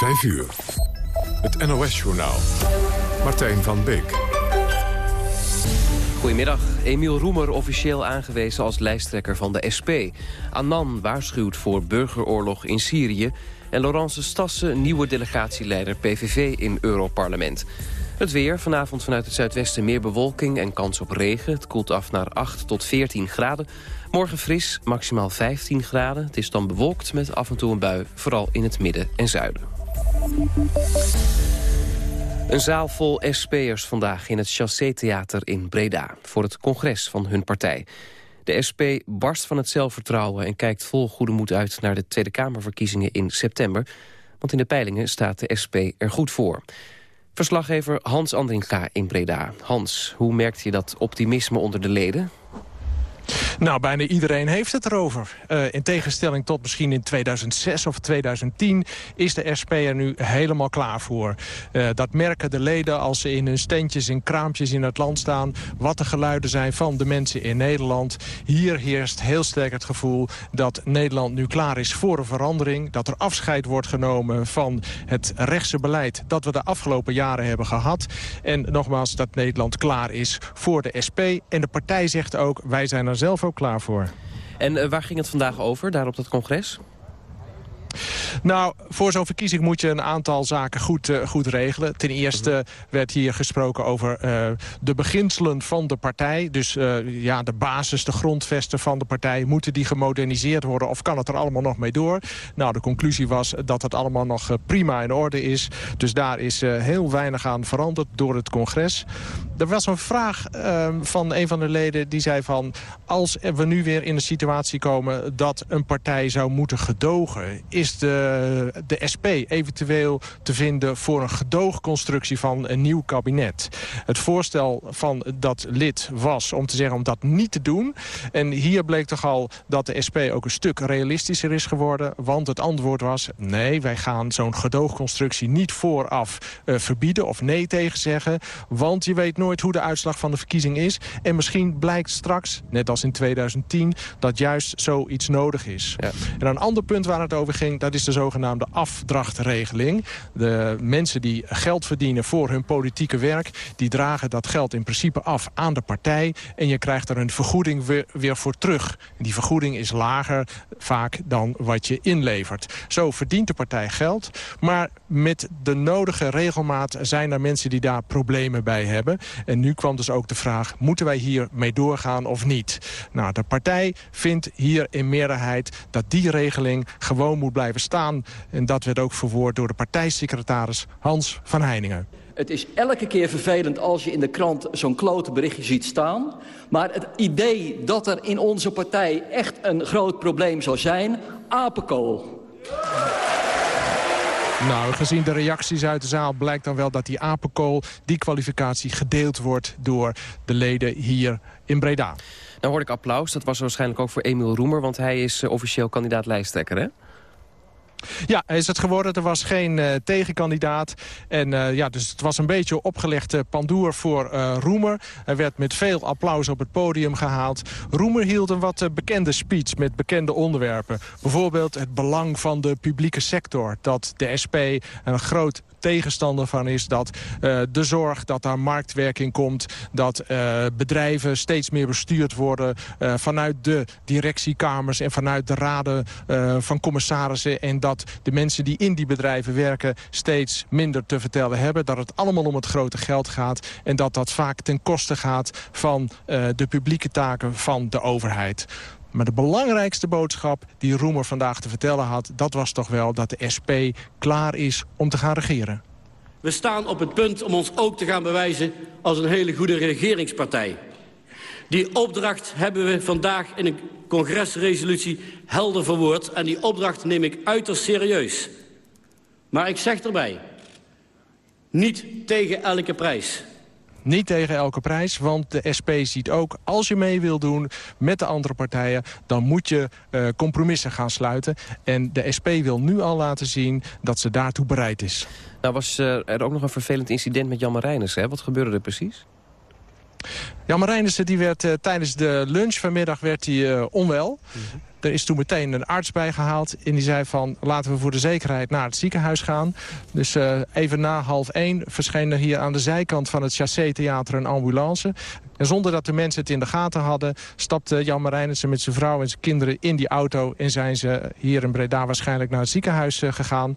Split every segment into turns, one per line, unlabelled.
5 uur. Het NOS-journaal. Martijn van Beek.
Goedemiddag. Emiel Roemer officieel aangewezen als lijsttrekker van de SP. Annan waarschuwt voor burgeroorlog in Syrië. En Laurence Stassen nieuwe delegatieleider PVV in Europarlement. Het weer, vanavond vanuit het zuidwesten meer bewolking en kans op regen. Het koelt af naar 8 tot 14 graden. Morgen fris, maximaal 15 graden. Het is dan bewolkt met af en toe een bui, vooral in het midden en zuiden. Een zaal vol SP'ers vandaag in het Chassé-theater in Breda... voor het congres van hun partij. De SP barst van het zelfvertrouwen en kijkt vol goede moed uit... naar de Tweede Kamerverkiezingen in september. Want in de peilingen staat de SP er goed voor. Verslaggever Hans Andringa in Breda. Hans, hoe merkt je dat optimisme onder de leden?
Nou, bijna iedereen heeft het erover. Uh, in tegenstelling tot misschien in 2006 of 2010 is de SP er nu helemaal klaar voor. Uh, dat merken de leden als ze in hun standjes en kraampjes in het land staan... wat de geluiden zijn van de mensen in Nederland. Hier heerst heel sterk het gevoel dat Nederland nu klaar is voor een verandering. Dat er afscheid wordt genomen van het rechtse beleid... dat we de afgelopen jaren hebben gehad. En nogmaals, dat Nederland klaar is voor de SP. En de partij zegt ook, wij zijn er zelf ook klaar voor.
En uh, waar ging het vandaag over, daar op dat congres?
Nou, voor zo'n verkiezing moet je een aantal zaken goed, uh, goed regelen. Ten eerste werd hier gesproken over uh, de beginselen van de partij. Dus ja, de basis, de grondvesten van de partij. Moeten die gemoderniseerd worden of kan het er allemaal nog mee door? Nou, de conclusie was dat het allemaal nog prima in orde is. Dus daar is heel weinig aan veranderd door het congres. Er was een vraag ehm, van een van de leden die zei van... als we nu weer in de situatie komen dat een partij zou moeten gedogen... is de, de SP eventueel te vinden voor een gedoogconstructie van een nieuw kabinet. Het voorstel van dat lid was om te zeggen om dat niet te doen. En hier bleek toch al dat de SP ook een stuk realistischer is geworden. Want het antwoord was nee, wij gaan zo'n gedoogconstructie niet vooraf uh, verbieden of nee tegen zeggen. Want je weet nooit nooit hoe de uitslag van de verkiezing is. En misschien blijkt straks, net als in 2010, dat juist zoiets nodig is. Ja. En een ander punt waar het over ging, dat is de zogenaamde afdrachtregeling. De mensen die geld verdienen voor hun politieke werk... die dragen dat geld in principe af aan de partij... en je krijgt er een vergoeding weer, weer voor terug. En die vergoeding is lager vaak dan wat je inlevert. Zo verdient de partij geld, maar met de nodige regelmaat... zijn er mensen die daar problemen bij hebben. En nu kwam dus ook de vraag, moeten wij hier mee doorgaan of niet? Nou, de partij vindt hier in meerderheid dat die regeling gewoon moet blijven staan. En dat werd ook verwoord door de partijsecretaris Hans van Heiningen.
Het is elke keer vervelend als je in de krant zo'n klote berichtje ziet staan. Maar het idee dat er in onze partij echt een groot probleem zou zijn... apenkool.
Nou, gezien de reacties uit de zaal blijkt dan wel dat die apenkool... die kwalificatie gedeeld wordt door de leden hier in Breda.
Nou hoorde ik applaus. Dat was waarschijnlijk ook voor Emiel Roemer... want hij is uh, officieel kandidaat lijsttrekker, hè?
Ja, is het geworden. Er was geen uh, tegenkandidaat. En uh, ja, dus het was een beetje opgelegd uh, pandoer voor Roemer. Hij werd met veel applaus op het podium gehaald. Roemer hield een wat bekende speech met bekende onderwerpen. Bijvoorbeeld het belang van de publieke sector. Dat de SP een groot tegenstander van is dat uh, de zorg, dat daar marktwerking komt... dat uh, bedrijven steeds meer bestuurd worden uh, vanuit de directiekamers... en vanuit de raden van commissarissen... en dat de mensen die in die bedrijven werken steeds minder te vertellen hebben. Dat het allemaal om het grote geld gaat... en dat dat vaak ten koste gaat van de publieke taken van de overheid. Maar de belangrijkste boodschap die Roemer vandaag te vertellen had... dat was toch wel dat de SP klaar is om te gaan regeren.
We staan op het punt om ons ook te gaan bewijzen als een hele goede regeringspartij. Die opdracht hebben we vandaag in een congresresolutie helder verwoord... en die opdracht neem ik uiterst serieus. Maar ik zeg erbij, niet tegen elke prijs.
Niet tegen elke prijs, want de SP ziet ook... als je mee wil doen met de andere partijen... dan moet je uh, compromissen gaan sluiten. En de SP wil nu al laten zien dat ze daartoe bereid is.
Nou was uh, er ook nog een vervelend incident met Jan Marijnus. Hè? Wat gebeurde er precies?
Jan Marijnissen die werd uh, tijdens de lunch vanmiddag werd hij, onwel. Mm -hmm. Er is toen meteen een arts bijgehaald en die zei van... laten we voor de zekerheid naar het ziekenhuis gaan. Dus even na half één verscheen er hier aan de zijkant van het Chassé Theater een ambulance. En zonder dat de mensen het in de gaten hadden... stapte Jan Marijnissen met zijn vrouw en zijn kinderen in die auto... en zijn ze hier in Breda waarschijnlijk naar het ziekenhuis uh, gegaan.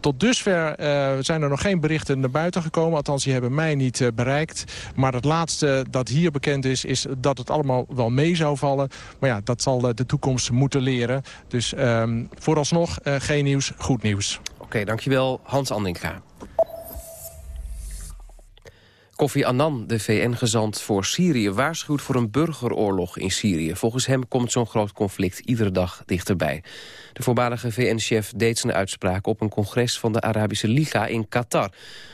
Tot dusver uh, zijn er nog geen berichten naar buiten gekomen. Althans, die hebben mij niet bereikt. Maar het laatste dat hier bekend is... is dat het allemaal wel mee zou vallen. Maar ja, dat zal de toekomst moeten leren. Dus um, vooralsnog geen nieuws, goed nieuws.
Oké, dankjewel Hans Andinga. Kofi Annan, de VN-gezant voor Syrië, waarschuwt voor een burgeroorlog in Syrië. Volgens hem komt zo'n groot conflict iedere dag dichterbij. De voormalige VN-chef deed zijn uitspraak op een congres van de Arabische Liga in Qatar.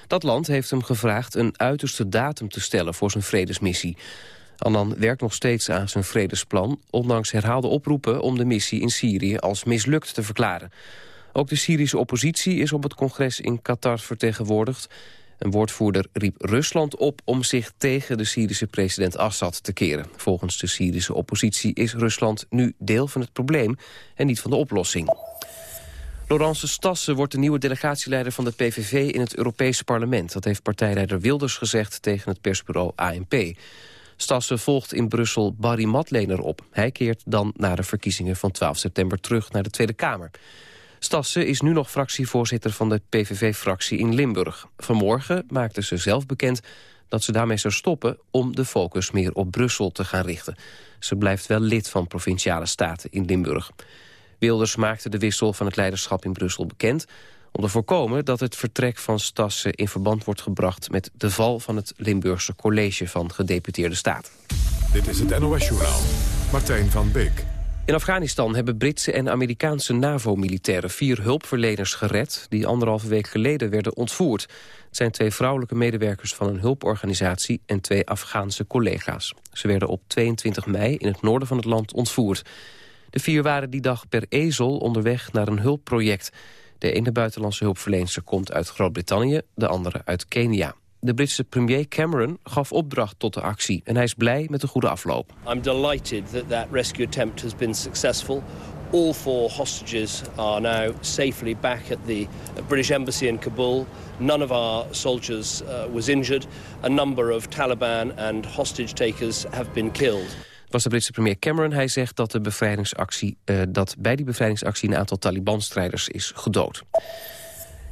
Dat land heeft hem gevraagd een uiterste datum te stellen voor zijn vredesmissie. Annan werkt nog steeds aan zijn vredesplan... ondanks herhaalde oproepen om de missie in Syrië als mislukt te verklaren. Ook de Syrische oppositie is op het congres in Qatar vertegenwoordigd. Een woordvoerder riep Rusland op om zich tegen de Syrische president Assad te keren. Volgens de Syrische oppositie is Rusland nu deel van het probleem en niet van de oplossing. Laurence Stassen wordt de nieuwe delegatieleider van de PVV in het Europese parlement. Dat heeft partijleider Wilders gezegd tegen het persbureau ANP. Stassen volgt in Brussel Barry Matlener op. Hij keert dan na de verkiezingen van 12 september terug naar de Tweede Kamer. Stassen is nu nog fractievoorzitter van de PVV-fractie in Limburg. Vanmorgen maakte ze zelf bekend dat ze daarmee zou stoppen... om de focus meer op Brussel te gaan richten. Ze blijft wel lid van Provinciale Staten in Limburg. Wilders maakte de wissel van het leiderschap in Brussel bekend... om te voorkomen dat het vertrek van Stassen in verband wordt gebracht... met de val van het Limburgse College van Gedeputeerde Staten.
Dit is het NOS-journaal. Martijn van Beek.
In Afghanistan hebben Britse en Amerikaanse NAVO-militairen vier hulpverleners gered... die anderhalve week geleden werden ontvoerd. Het zijn twee vrouwelijke medewerkers van een hulporganisatie... en twee Afghaanse collega's. Ze werden op 22 mei in het noorden van het land ontvoerd. De vier waren die dag per ezel onderweg naar een hulpproject. De ene buitenlandse hulpverlener komt uit Groot-Brittannië... de andere uit Kenia. De Britse premier Cameron gaf opdracht tot de actie en hij is blij met de goede afloop.
I'm delighted that that rescue attempt has been successful. All four hostages are now safely back at the British embassy in Kabul. None of our soldiers uh, was injured. A number of Taliban and hostage takers have been killed.
Was de Britse premier Cameron. Hij zegt dat, de bevrijdingsactie, uh, dat bij die bevrijdingsactie een aantal Taliban-strijders is gedood.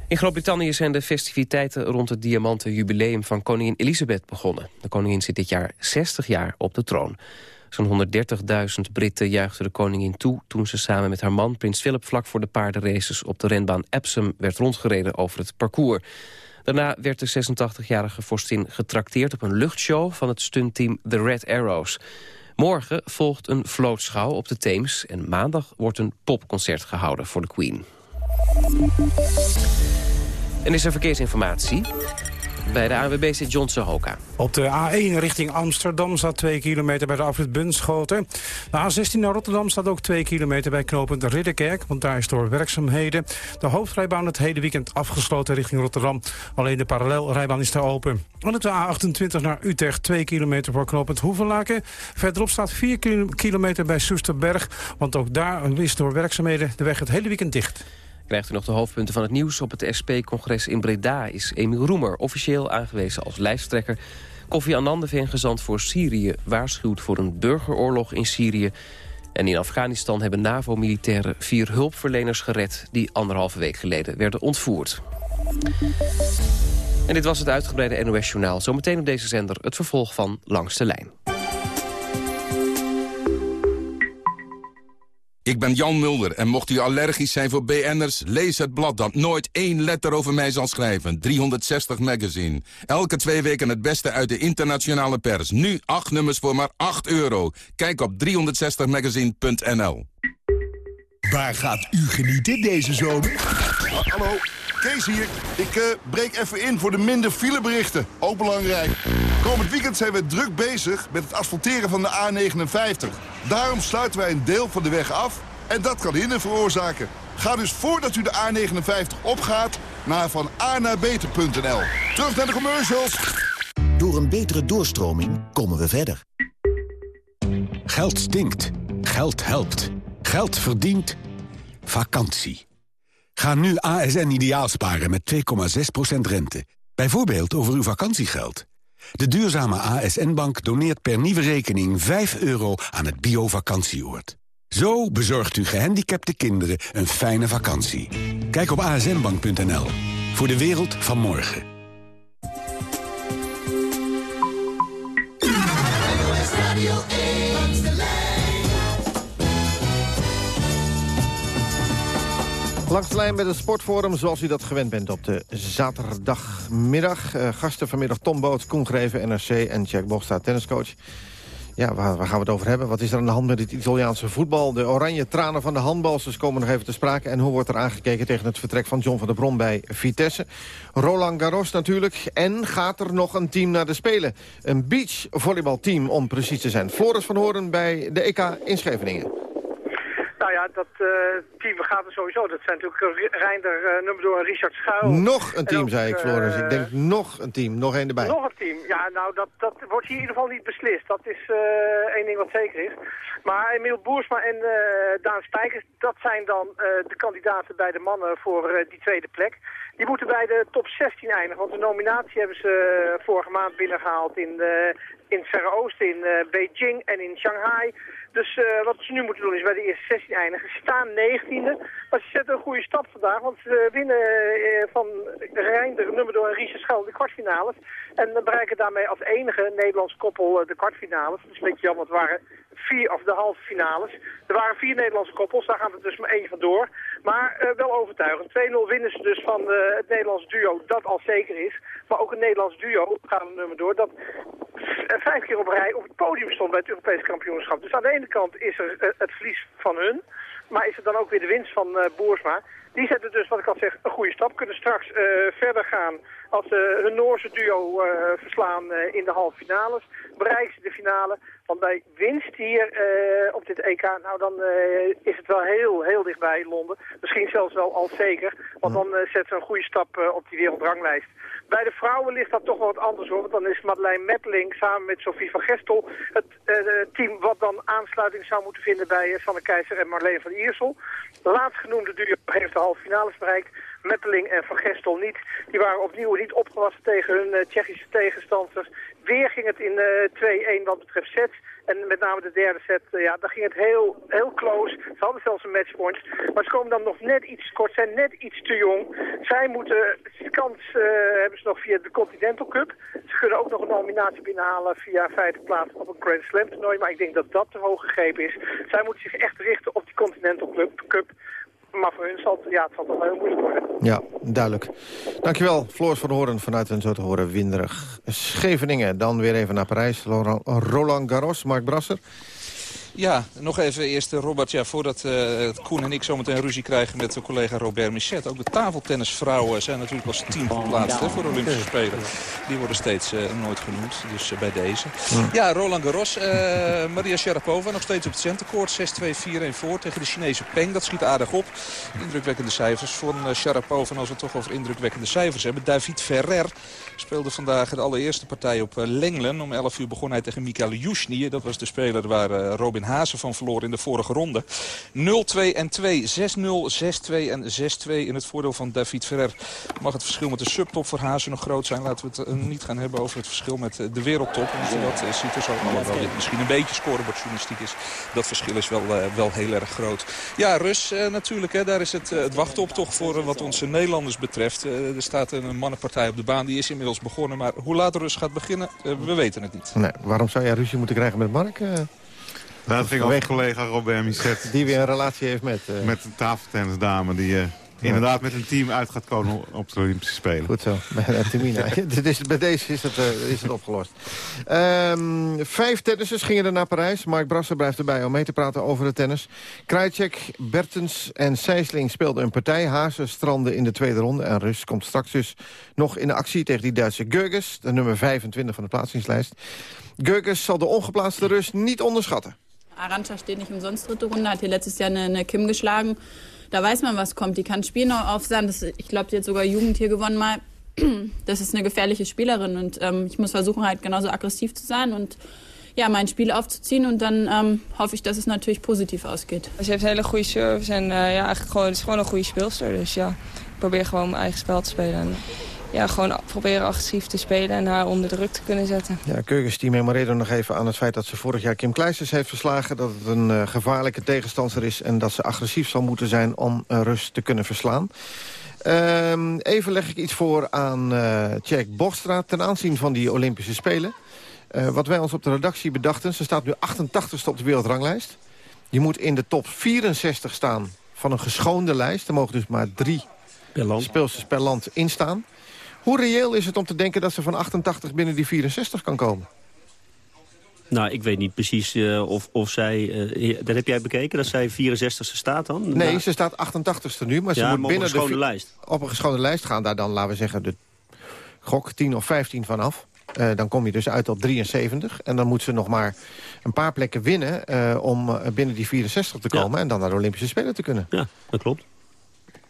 In Groot-Brittannië zijn de festiviteiten rond het diamanten jubileum van koningin Elisabeth begonnen. De koningin zit dit jaar 60 jaar op de troon. Zo'n 130.000 Britten juichten de koningin toe toen ze samen met haar man prins Philip vlak voor de paardenraces op de renbaan Epsom werd rondgereden over het parcours. Daarna werd de 86-jarige vorstin getrakteerd op een luchtshow van het stuntteam The Red Arrows. Morgen volgt een vlootschouw op de Theems en maandag wordt een popconcert gehouden voor de Queen. En is er verkeersinformatie? Bij de ANWB zit John Sohoka.
Op de A1 richting Amsterdam staat 2 kilometer bij de afrit Bunschoten. De A16 naar Rotterdam staat ook 2 kilometer bij knooppunt Ridderkerk... want daar is door werkzaamheden de hoofdrijbaan het hele weekend afgesloten richting Rotterdam. Alleen de parallelrijbaan is daar open. En op de A28 naar Utrecht 2 kilometer voor knooppunt Hoevenlaken. Verderop staat 4 kilometer bij Soesterberg, want ook daar is door werkzaamheden de weg het hele weekend dicht.
Krijgt u nog de hoofdpunten van het nieuws. Op het SP-congres in Breda is Emiel Roemer officieel aangewezen als lijsttrekker. Kofi Annan, de gezant voor Syrië, waarschuwt voor een burgeroorlog in Syrië. En in Afghanistan hebben NAVO-militairen vier hulpverleners gered... die anderhalve week geleden werden ontvoerd. En dit was het uitgebreide NOS-journaal. Zometeen op deze zender het vervolg van Langs de Lijn.
Ik ben Jan Mulder en mocht u allergisch zijn voor BN'ers... lees het blad dat nooit één letter over mij zal schrijven. 360 Magazine. Elke twee weken het beste uit de internationale pers. Nu acht nummers voor maar 8 euro. Kijk op 360magazine.nl
Waar gaat u genieten deze zomer?
Hallo, Kees hier. Ik uh, breek even in voor de minder fileberichten. Ook belangrijk. Komend weekend zijn we druk bezig met het asfalteren van de A59. Daarom sluiten wij een deel van de weg af en dat kan hinder veroorzaken. Ga dus voordat u de A59 opgaat naar van A naar. Terug naar de commercials.
Door een betere doorstroming komen we verder. Geld stinkt. Geld helpt. Geld verdiend. Vakantie. Ga nu ASN ideaal sparen met 2,6% rente. Bijvoorbeeld over uw vakantiegeld. De duurzame ASN-bank doneert per nieuwe rekening 5 euro aan het bio-vakantieoord. Zo bezorgt u gehandicapte kinderen een fijne vakantie. Kijk op asnbank.nl. Voor de wereld van morgen.
Langs de lijn met het Sportforum zoals u dat gewend bent op de zaterdagmiddag. Uh, gasten vanmiddag Tom Boots, Koen Greven, NRC en Jack Bogsta, tenniscoach. Ja, waar, waar, gaan we het over hebben? Wat is er aan de hand met het Italiaanse voetbal? De oranje tranen van de handbalsters komen nog even te sprake. En hoe wordt er aangekeken tegen het vertrek van John van der Bron bij Vitesse? Roland Garros natuurlijk. En gaat er nog een team naar de Spelen? Een beachvolleybalteam om precies te zijn. Floris van Horen bij de EK in Scheveningen.
Ja, dat uh, team gaat er sowieso. Dat zijn natuurlijk Reinder uh, Nummerdoor en Richard Schuil.
Nog een team, zei ik, Floris. ik denk nog een team, nog één erbij.
Nog een team. Ja, nou, dat, dat wordt hier in ieder geval niet beslist. Dat is één ding wat zeker is. Maar Emiel Boersma en Daan Spijkers, dat zijn dan de kandidaten bij de mannen voor die tweede plek. Die moeten bij de top 16 eindigen, want de nominatie hebben ze vorige maand binnengehaald in, in het Verre Oosten, in Beijing en in Shanghai. Dus uh, wat ze nu moeten doen is bij de eerste 16 eindigen. Ze staan 19e, maar ze zetten een goede stap vandaag. Want ze winnen uh, van Reinder, Nummerdoor en Riese Schel de kwartfinales. En bereiken daarmee als enige Nederlands koppel uh, de kwartfinales. Dat is een beetje jammer, het waren vier of de halve finales. Er waren vier Nederlandse koppels, daar gaan we dus maar één van door. Maar wel overtuigend. 2-0 winnen ze dus van het Nederlands duo, dat al zeker is. Maar ook een Nederlands duo, gaan we nummer door, dat vijf keer op rij op het podium stond bij het Europese kampioenschap. Dus aan de ene kant is er eh, het verlies van hun. Maar is er dan ook weer de winst van Boersma. Die zetten dus, wat ik al zeg, een goede stap. Kunnen straks verder gaan als ze hun Noorse duo uh, verslaan in de halve finales. Bereiken ze de finale. Want bij winst hier op dit EK, nou dan is het wel heel, heel dichtbij Londen. Misschien zelfs wel al zeker. Want dan zetten ze een goede stap op die wereldranglijst. Bij de vrouwen ligt dat toch wel wat anders hoor. Want dan is Madeleine Metteling samen met Sophie van Gestel het team wat dan aansluiting zou moeten vinden bij Sanne Keizer en Marleen van Iersel. De laatstgenoemde duo heeft de halve finales bereikt. Metteling en Van Gestel niet. Die waren opnieuw niet opgewassen tegen hun uh, Tsjechische tegenstanders. Weer ging het in 2-1 wat betreft sets. En met name de derde set, uh, ja, daar ging het heel, heel close. Ze hadden zelfs een matchpoint. Maar ze komen dan nog net iets kort, zijn net iets te jong. Zij moeten, kans hebben ze nog via de Continental Cup. Ze kunnen ook nog een nominatie binnenhalen via vijfde plaats op een Grand Slam toernooi. Maar ik denk dat dat te hoog gegrepen is. Zij moeten zich echt richten op die Continental Cup. Maar voor hun zal het, ja, het zal toch wel heel moeilijk worden.
Ja, duidelijk. Dankjewel, Floris van Horen vanuit een zo te horen winderig Scheveningen. Dan weer even naar Parijs. Roland Garros, Mark Brasser.
Ja, nog even eerst eh, Robert, ja, voordat uh, Koen en ik zometeen ruzie krijgen met de collega Robert Michet. Ook de tafeltennisvrouwen zijn natuurlijk als team geplaatst hè, voor de Olympische Spelen. Die worden steeds uh, nooit genoemd, dus uh, bij deze. Ja, Roland Garros, Maria Sharapova nog steeds op het centercourt. 6-2, 4-1 voor tegen de Chinese Peng. Dat schiet aardig op. Indrukwekkende cijfers van Sharapova. En als we het toch over indrukwekkende cijfers hebben. David Ferrer speelde vandaag de allereerste partij op Lenglen. Om 11 uur begon hij tegen Mikael Jusni. Dat was de speler waar Robin Hazen van verloren in de vorige ronde. 0-2 en 2, 6-0, 6-2 en 6-2 in het voordeel van David Ferrer. Mag het verschil met de subtop voor Hazen nog groot zijn? Laten we het uh, niet gaan hebben over het verschil met uh, de wereldtop. Want dat uh, ziet er zo, alhoewel dit misschien een beetje scorebordjournalistiek is. Dat verschil is wel, wel heel erg groot. Ja, Rus natuurlijk, hè, daar is het, het wachten op toch voor wat onze Nederlanders betreft. er staat een mannenpartij op de baan, die is inmiddels begonnen. Maar hoe laat Rus gaat beginnen, we weten het niet.
Nee, waarom zou jij ruzie moeten krijgen met Mark?
Dat ging over collega Robert Miset.
Die weer een relatie heeft met... Uh...
Met een tafeltennisdame die uh, inderdaad met een team uit gaat komen op de Olympische Spelen.
Goed zo, met Timina. bij deze is het, uh, is het opgelost. Um, vijf tennissers gingen er naar Parijs. Mark Brasser blijft erbij om mee te praten over de tennis. Krajcek, Bertens en Sijsling speelden een partij. Hazen stranden in de tweede ronde. En Rus komt straks dus nog in de actie tegen die Duitse Gurges. De nummer 25 van de plaatsingslijst. Gurges zal de ongeplaatste Rus niet onderschatten.
Arantxa steht nicht umsonst dritte Runde, hat hier letztes Jahr eine, eine Kim geschlagen. Da weiß man, was kommt. Die kann Spiel noch aufsagen. Das, ich glaube, die hat sogar Jugend hier gewonnen mal. Das ist eine gefährliche Spielerin und ähm, ich muss versuchen, halt genauso aggressiv zu sein und ja, mein Spiel aufzuziehen. Und dann ähm, hoffe ich, dass es natürlich positiv ausgeht.
Ze heeft hele goede service en uh, ja, eigenlijk gewoon, het is gewoon een goede speelster. Dus ja, ik probeer gewoon mijn eigen spel te spelen. Ja, gewoon proberen agressief te spelen en haar onder druk te kunnen zetten.
Ja, Keukens die memoreerde nog even aan het feit dat ze vorig jaar Kim Kleisters heeft verslagen. Dat het een uh, gevaarlijke tegenstander is en dat ze agressief zal moeten zijn om uh, Rus te kunnen verslaan. Uh, even leg ik iets voor aan uh, Tjerk Bochstra ten aanzien van die Olympische Spelen. Uh, wat wij ons op de redactie bedachten, ze staat nu 88ste op de wereldranglijst. Je moet in de top 64 staan van een geschoonde lijst. Er mogen dus maar drie speelsters per land instaan. Hoe reëel is het om te denken dat ze van 88 binnen die 64 kan komen?
Nou, ik weet niet precies uh, of, of zij... Uh, dat heb jij bekeken, dat zij 64ste staat dan?
Nee, nou, ze staat 88ste nu, maar ze
ja,
moet
maar
binnen
op een schone lijst.
Op een geschone lijst gaan daar dan, laten we zeggen, de gok 10 of 15 vanaf. Uh, dan kom je dus uit op 73. En dan moet ze nog maar een paar plekken winnen om binnen die 64 te komen... Ja. en dan naar de Olympische Spelen te kunnen.
Ja, dat klopt.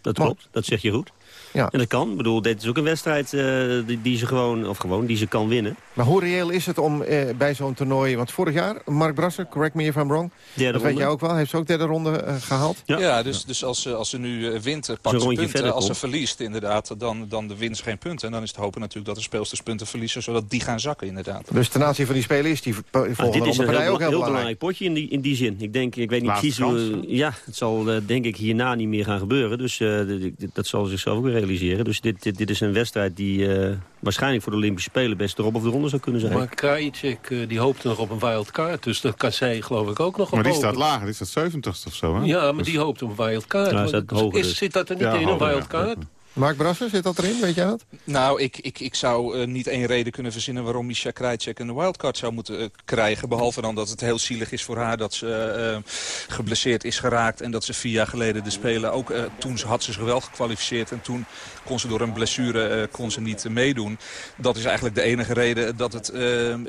Dat klopt, dat zeg je goed.
Ja.
En dat kan. Ik bedoel, dit is ook een wedstrijd uh, die, die, ze gewoon, of gewoon, die ze kan winnen.
Maar hoe reëel is het om uh, bij zo'n toernooi... Want vorig jaar, Mark Brasser, correct me if I'm wrong...
Derde
dat
ronde.
weet jij ook wel, heeft ze ook derde ronde uh, gehaald?
Ja, ja dus, dus als, ze, als ze nu wint, pakt ze punten. Als ze verliest, inderdaad, dan, dan de wint ze geen punten. En dan is het hopen natuurlijk dat de speelsters punten verliezen... zodat die gaan zakken, inderdaad.
Dus ten aanzien van die spelen is die volgende ah,
dit is
een
heel,
ook heel,
heel
belangrijk.
belangrijk potje in die, in die zin. Ik denk, ik weet niet precies hoe... Ja, het zal uh, denk ik hierna niet meer gaan gebeuren. Dus uh, dat zal zichzelf ook realiseren. Dus dit, dit, dit is een wedstrijd die uh, waarschijnlijk voor de Olympische Spelen best erop of eronder zou kunnen zijn.
Maar Krajicek uh, die hoopte nog op een wild card, dus dat kan zij geloof ik ook nog op
Maar die
hopen.
staat lager, die staat 70ste of zo, hè?
Ja, maar dus... die hoopt op een wild card.
Staat hoger
is,
dus.
Zit dat er niet
ja,
in, een
hoger,
wild card?
Ja.
Mark Brasser, zit dat erin, weet jij dat?
Nou, ik, ik, ik zou uh, niet één reden kunnen verzinnen waarom Misha Krajcek een wildcard zou moeten uh, krijgen. Behalve dan dat het heel zielig is voor haar dat ze uh, geblesseerd is geraakt. En dat ze vier jaar geleden de Spelen ook, toen had ze zich wel gekwalificeerd. En toen kon ze door een blessure kon ze niet meedoen. Dat is eigenlijk de enige reden dat het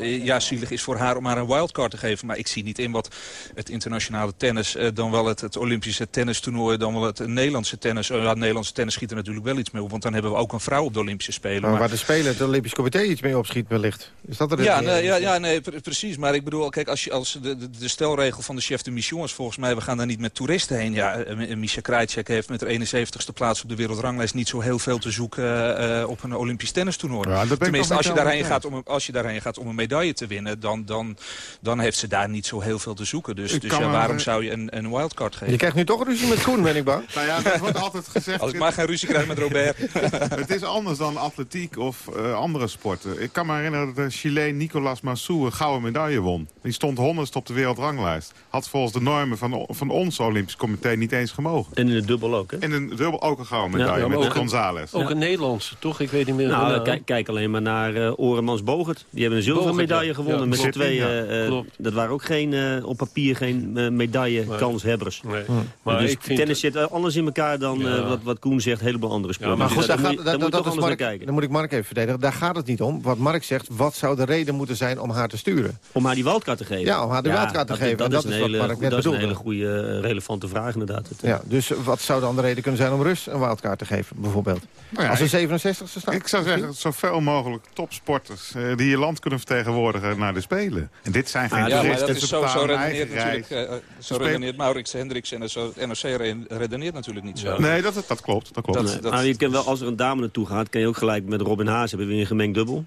ja, zielig is voor haar om haar een wildcard te geven. Maar ik zie niet in wat het internationale tennis, dan wel het, het Olympische tennistoernooi, dan wel het Nederlandse tennis. ja, Nederlandse tennis schiet er natuurlijk wel iets mee op. Want dan hebben we ook een vrouw op de Olympische Spelen.
Maar, maar waar de Spelen het Olympisch Comité iets mee opschiet wellicht. Is dat er
ja, nee, ja, ja, nee, precies. Maar ik bedoel, kijk, als, je, als de, de, de stelregel van de chef de mission is volgens mij... we gaan daar niet met toeristen heen. Ja, uh, Misha Krajcek heeft met de 71ste plaats op de wereldranglijst... niet zo heel veel te zoeken uh, op een Olympisch tennistoernooi.
Ja,
Tenminste, als je, daarheen gaat om, als je daarheen gaat om een medaille te winnen... dan, dan, dan heeft ze daar niet zo heel veel te zoeken. Dus, dus ja, waarom zou je een, een wildcard geven?
Je krijgt nu toch ruzie met Koen, ben ik bang.
nou ja, dat wordt altijd gezegd...
als ik maar geen ruzie krijg met Robert.
het is anders dan atletiek of uh, andere sporten. Ik kan me herinneren dat de Chileen Nicolas Massou een gouden medaille won. Die stond honderdst op de wereldranglijst. Had volgens de normen van, van ons Olympisch Comité niet eens gemogen.
En in het dubbel ook, hè?
En in het dubbel ook een gouden medaille ja, met
ook
González.
Ook een Nederlandse, toch? Ik weet niet meer.
Nou, kijk, kijk alleen maar naar uh, Oremans Bogert. Die hebben een zilveren medaille gewonnen ja, met z'n tweeën. Uh, dat waren ook geen, uh, op papier geen medaille-kanshebbers.
Nee.
Nee. Maar dus tennis zit anders in elkaar dan wat, wat Koen zegt. Een heleboel andere sporten.
maar goed, daar, gaat,
daar moet
dat is Mark,
kijken.
Dan moet ik Mark even verdedigen. Daar gaat het niet om. Wat Mark zegt, wat zou de reden moeten zijn om haar te sturen?
Om haar die wildcard te geven?
Ja, om haar die ja, wildcard te
dat,
geven.
Dat, is,
is,
hele,
wat Mark net
dat
bedoelde.
is een hele goede, relevante vraag inderdaad.
Ja, dus wat zou dan de reden kunnen zijn om Rus een wildcard te geven, bijvoorbeeld?
Nou ja,
Als een 67 ste staat?
Ik zou zeggen, zoveel mogelijk topsporters uh, die je land kunnen vertegenwoordigen naar de Spelen. En dit zijn geen
ah, Ja, maar dat is zo, zo
redeneert
natuurlijk. Uh, zo redeneert Maurits Hendricks en zo, het NOC redeneert natuurlijk niet zo.
Nee, dat, dat klopt. Dat klopt.
Dat, nee. dat, nou, je kan wel, als er een dame naartoe gaat, kan je ook gelijk met Robin Haas hebben weer een gemengd dubbel.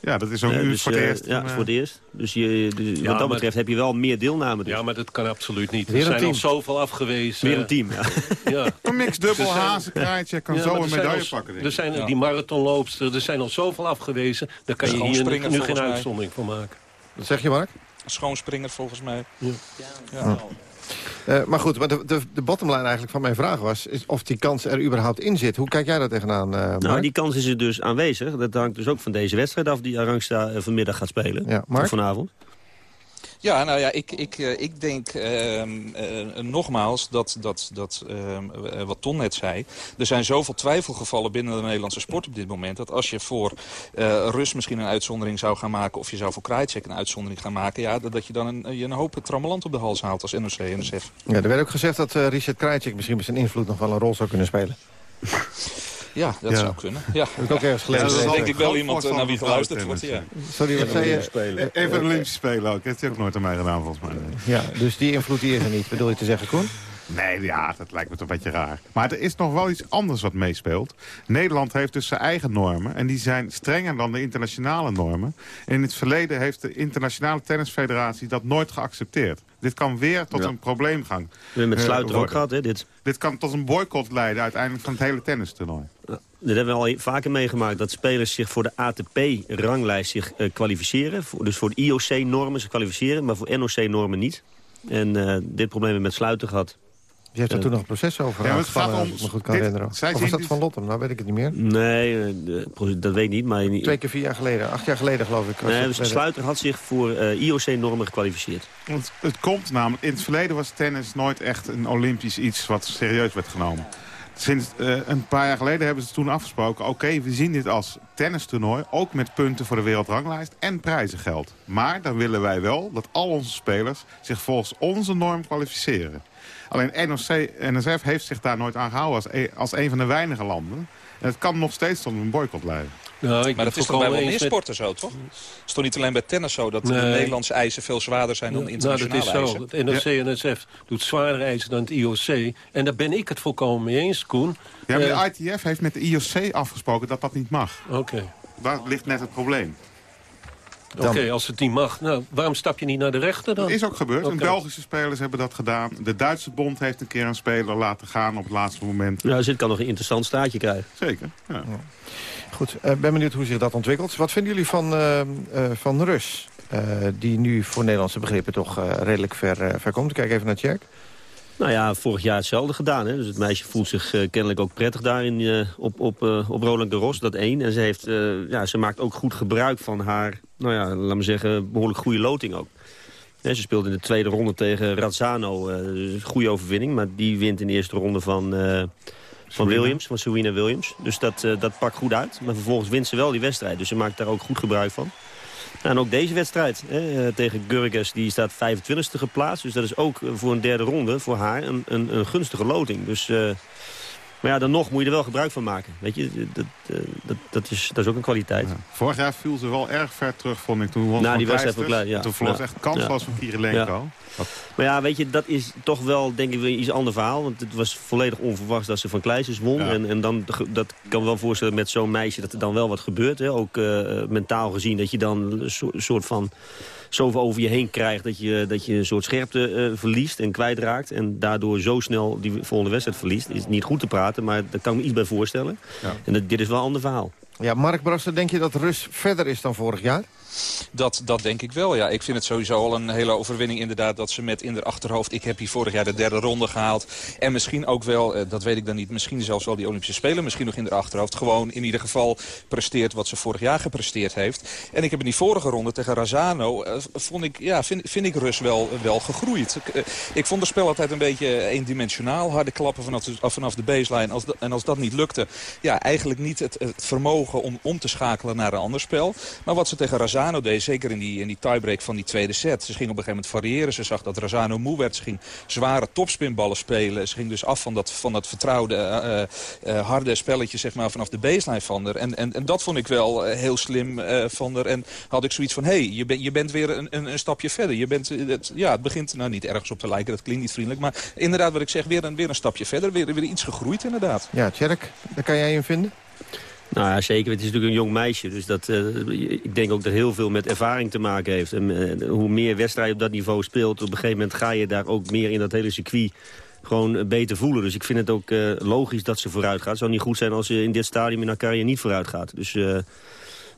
Ja, dat is ook nu
dus,
voor het eerst.
Ja,
uh,
voor het eerst. Dus je, ja, wat dat betreft heb je wel meer deelname. Dus.
Ja, maar dat kan absoluut niet. Er zijn al zoveel afgewezen.
Weer een team, ja.
ja.
Een mix dubbel hazen, kraantje, kan ja, zo een medaille
al,
pakken.
Er zijn ja. die marathonloopster, er zijn al zoveel afgewezen. Daar kan je hier nu, nu geen uitzondering voor maken.
Wat zeg je, Mark?
Schoonspringer volgens mij.
Ja.
Uh, maar goed, maar de, de, de bottomline eigenlijk van mijn vraag was... Is of die kans er überhaupt in zit. Hoe kijk jij daar tegenaan, uh, Mark?
Nou, die kans is er dus aanwezig. Dat hangt dus ook van deze wedstrijd af die Arangsta uh, vanmiddag gaat spelen.
Ja, Mark?
Of vanavond.
Ja, nou ja, ik, ik, ik denk uh, uh, nogmaals dat, dat, dat uh, wat Ton net zei... er zijn zoveel twijfelgevallen binnen de Nederlandse sport op dit moment... dat als je voor Rus misschien een uitzondering zou gaan maken... of je zou voor Krajicek een uitzondering gaan maken... Ja, dat, dat je dan een, je een hoop trammeland op de hals haalt als NOC en NSF.
Ja, er werd ook gezegd dat Richard Krajicek misschien met zijn invloed nog wel een rol zou kunnen spelen.
Ja, dat zou kunnen. Ja.
Heb ik ook ergens gelezen.
Ja, dat is denk ik wel iemand naar wie geluisterd wordt. Ja.
Sorry, wat zei je?
Even de Olympische Spelen ook. Dat heeft hij ook nooit aan mij gedaan, volgens mij.
Ja, dus die invloed die is er niet, bedoel je te zeggen, Koen?
Nee, ja, dat lijkt me toch een beetje raar. Maar er is nog wel iets anders wat meespeelt. Nederland heeft dus zijn eigen normen. En die zijn strenger dan de internationale normen. En in het verleden heeft de internationale tennisfederatie dat nooit geaccepteerd. Dit kan weer tot een probleem gaan. We
hebben met Sluiter ook gehad, hè, dit.
Dit kan tot een boycott leiden uiteindelijk van het hele tennistoernooi.
Ja. Dat hebben we al vaker meegemaakt. Dat spelers zich voor de ATP-ranglijst zich uh, kwalificeren. dus voor de IOC-normen zich kwalificeren, maar voor NOC-normen niet. En uh, dit probleem hebben we met Sluiter gehad.
Je hebt er toen nog een proces over
ja, het gaat om,
me goed kan herinneren. Of was dat van Lottem? Nou weet ik het niet meer.
Nee, dat weet ik niet. Maar...
Twee keer vier jaar geleden. Acht jaar geleden geloof ik.
Nee, dus Sluiter had zich voor uh, IOC-normen gekwalificeerd.
Het, het komt namelijk... In het verleden was tennis nooit echt een olympisch iets wat serieus werd genomen. Sinds uh, een paar jaar geleden hebben ze toen afgesproken... oké, we zien dit als tennistoernooi, ook met punten voor de wereldranglijst en prijzengeld. Maar dan willen wij wel dat al onze spelers zich volgens onze norm kwalificeren. Alleen NSF heeft zich daar nooit aan gehouden als, e, als een van de weinige landen. En het kan nog steeds tot een boycott leiden.
Nou, ik maar dat is toch bij wel meer sporten zo, toch? Het is toch niet alleen bij tennis zo dat de Nederlandse eisen veel zwaarder zijn dan de internationale
nou, dat is zo. Het NOC en NSF doet zwaardere eisen dan het IOC. En daar ben ik het volkomen mee eens, Koen.
Ja, maar de eh, ITF heeft met de IOC afgesproken dat dat niet mag.
Oké.
Daar ligt net het probleem.
Oké, als het niet mag, nou, waarom stap je niet naar de rechter dan?
Dat is ook gebeurd. Okay. Belgische spelers hebben dat gedaan. De Duitse bond heeft een keer een speler laten gaan op het laatste moment.
Ja, dus dit kan nog een interessant staatje krijgen.
Zeker, ja.
Goed, ik uh, ben benieuwd hoe zich dat ontwikkelt. Wat vinden jullie van, uh, uh, van Rus? die nu voor Nederlandse begrippen toch redelijk ver, ver komt. Kijk even naar Tjerk.
Nou ja, vorig jaar hetzelfde gedaan. Hè? Dus het meisje voelt zich uh, kennelijk ook prettig daarin uh, op, op, uh, op Roland Garros, dat één. En ze, heeft, ja, ze maakt ook goed gebruik van haar, nou ja, laat me zeggen, behoorlijk goede loting ook. ze speelde in de tweede ronde tegen Razzano. Dus goede overwinning, maar die wint in de eerste ronde van, van Williams, van Serena Williams. Dus dat, dat pakt goed uit. Maar vervolgens wint ze wel die wedstrijd. Dus ze maakt daar ook goed gebruik van. En ook deze wedstrijd hè, eh, tegen Gurges, die staat 25e geplaatst. Dus dat is ook voor een derde ronde voor haar een, een, een gunstige loting. Dus... Uh, maar ja, dan nog moet je er wel gebruik van maken. Weet je, dat, eh, dat, dat, is, dat is ook een kwaliteit. Ja.
Vorig jaar viel ze wel erg ver terug, vond ik. Toen won
nou, die wedstrijd ook ja.
Toen verloor ja. echt kansloos van Kirilenko.
Maar ja, weet je, dat is toch wel, denk ik, weer iets ander verhaal. Want het was volledig onverwachts dat ze van Kleisers won. En, en dan, dat kan wel voorstellen met zo'n meisje dat er dan wel wat gebeurt. Hè? Ook uh, mentaal gezien, dat je dan een soort van zoveel over je heen krijgt... dat je, dat je een soort scherpte uh, verliest en kwijtraakt... en daardoor zo snel die volgende wedstrijd verliest. is niet goed te praten, maar daar kan ik me iets bij voorstellen. Ja. En dat, dit is wel een ander verhaal.
Ja, Mark Brasser, denk je dat Rus verder is dan vorig jaar?
Dat, dat denk ik wel, ja. Ik vind het sowieso al een hele overwinning inderdaad... dat ze met in de achterhoofd... ik heb hier vorig jaar de derde ronde gehaald. En misschien ook wel, eh, dat weet ik dan niet... misschien zelfs wel die Olympische Spelen... misschien nog in de achterhoofd... gewoon in ieder geval presteert wat ze vorig jaar gepresteerd heeft. En ik heb in die vorige ronde tegen Razano... Eh, vond ik, ja, vind, vind ik Rus wel, wel gegroeid. Ik, eh, ik vond het spel altijd een beetje eendimensionaal. Harde klappen vanaf de, vanaf de baseline. Als en als dat niet lukte... ja, eigenlijk niet het, het vermogen om om te schakelen naar een ander spel. Maar wat ze tegen Razano deed, zeker in die, in die tiebreak van die tweede set. Ze ging op een gegeven moment variëren. Ze zag dat Razano moe werd. Ze ging zware topspinballen spelen. Ze ging dus af van dat, van dat vertrouwde uh, uh, harde spelletje zeg maar, vanaf de baseline van haar. En, en, en dat vond ik wel heel slim van haar. En had ik zoiets van, hé, hey, je, ben, je bent weer een, een, een stapje verder. Je bent, het, ja, het begint nou niet ergens op te lijken. Dat klinkt niet vriendelijk. Maar inderdaad, wat ik zeg, weer een, weer een stapje verder. Weer, weer iets gegroeid inderdaad.
Ja, Tjerk, daar kan jij in vinden?
Nou ja, zeker. Het is natuurlijk een jong meisje. Dus dat, uh, ik denk ook dat heel veel met ervaring te maken heeft. En uh, hoe meer wedstrijden op dat niveau speelt... op een gegeven moment ga je daar ook meer in dat hele circuit gewoon beter voelen. Dus ik vind het ook logisch dat ze vooruit gaat. Het zou niet goed zijn als ze in dit stadium in haar carrière niet vooruit gaat. Dus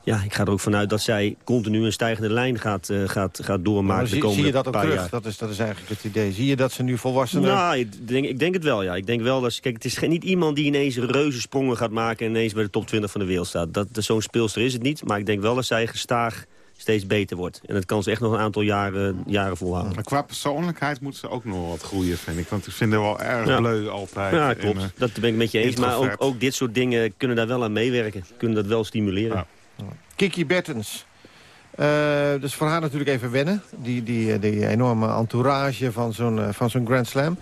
ja, ik ga er ook vanuit dat zij continu een stijgende lijn gaat, uh, gaat, gaat doormaken
zie, de
komende
Zie je dat ook
terug?
Jaar. Dat is, dat is eigenlijk het idee. Zie je dat ze nu volwassenen...
Nou, ik denk, ik denk het wel, ja. Ik denk wel dat ze, kijk, het is geen, niet iemand die ineens reuze sprongen gaat maken... en ineens bij de top 20 van de wereld staat. Dat, Zo'n speelster is het niet. Maar ik denk wel dat zij gestaag steeds beter wordt. En dat kan ze echt nog een aantal jaren, jaren volhouden.
Maar qua persoonlijkheid moet ze ook nog wat groeien, vind ik. Want ik vind haar wel erg ja. bleu altijd.
Ja, klopt. En, dat ben ik met je eens. Maar ook, ook dit soort dingen kunnen daar wel aan meewerken. Kunnen dat wel stimuleren. Ja.
Kiki Bertens. Uh, dus voor haar natuurlijk even wennen. Die, die, die enorme entourage van zo'n van zo'n Grand Slam.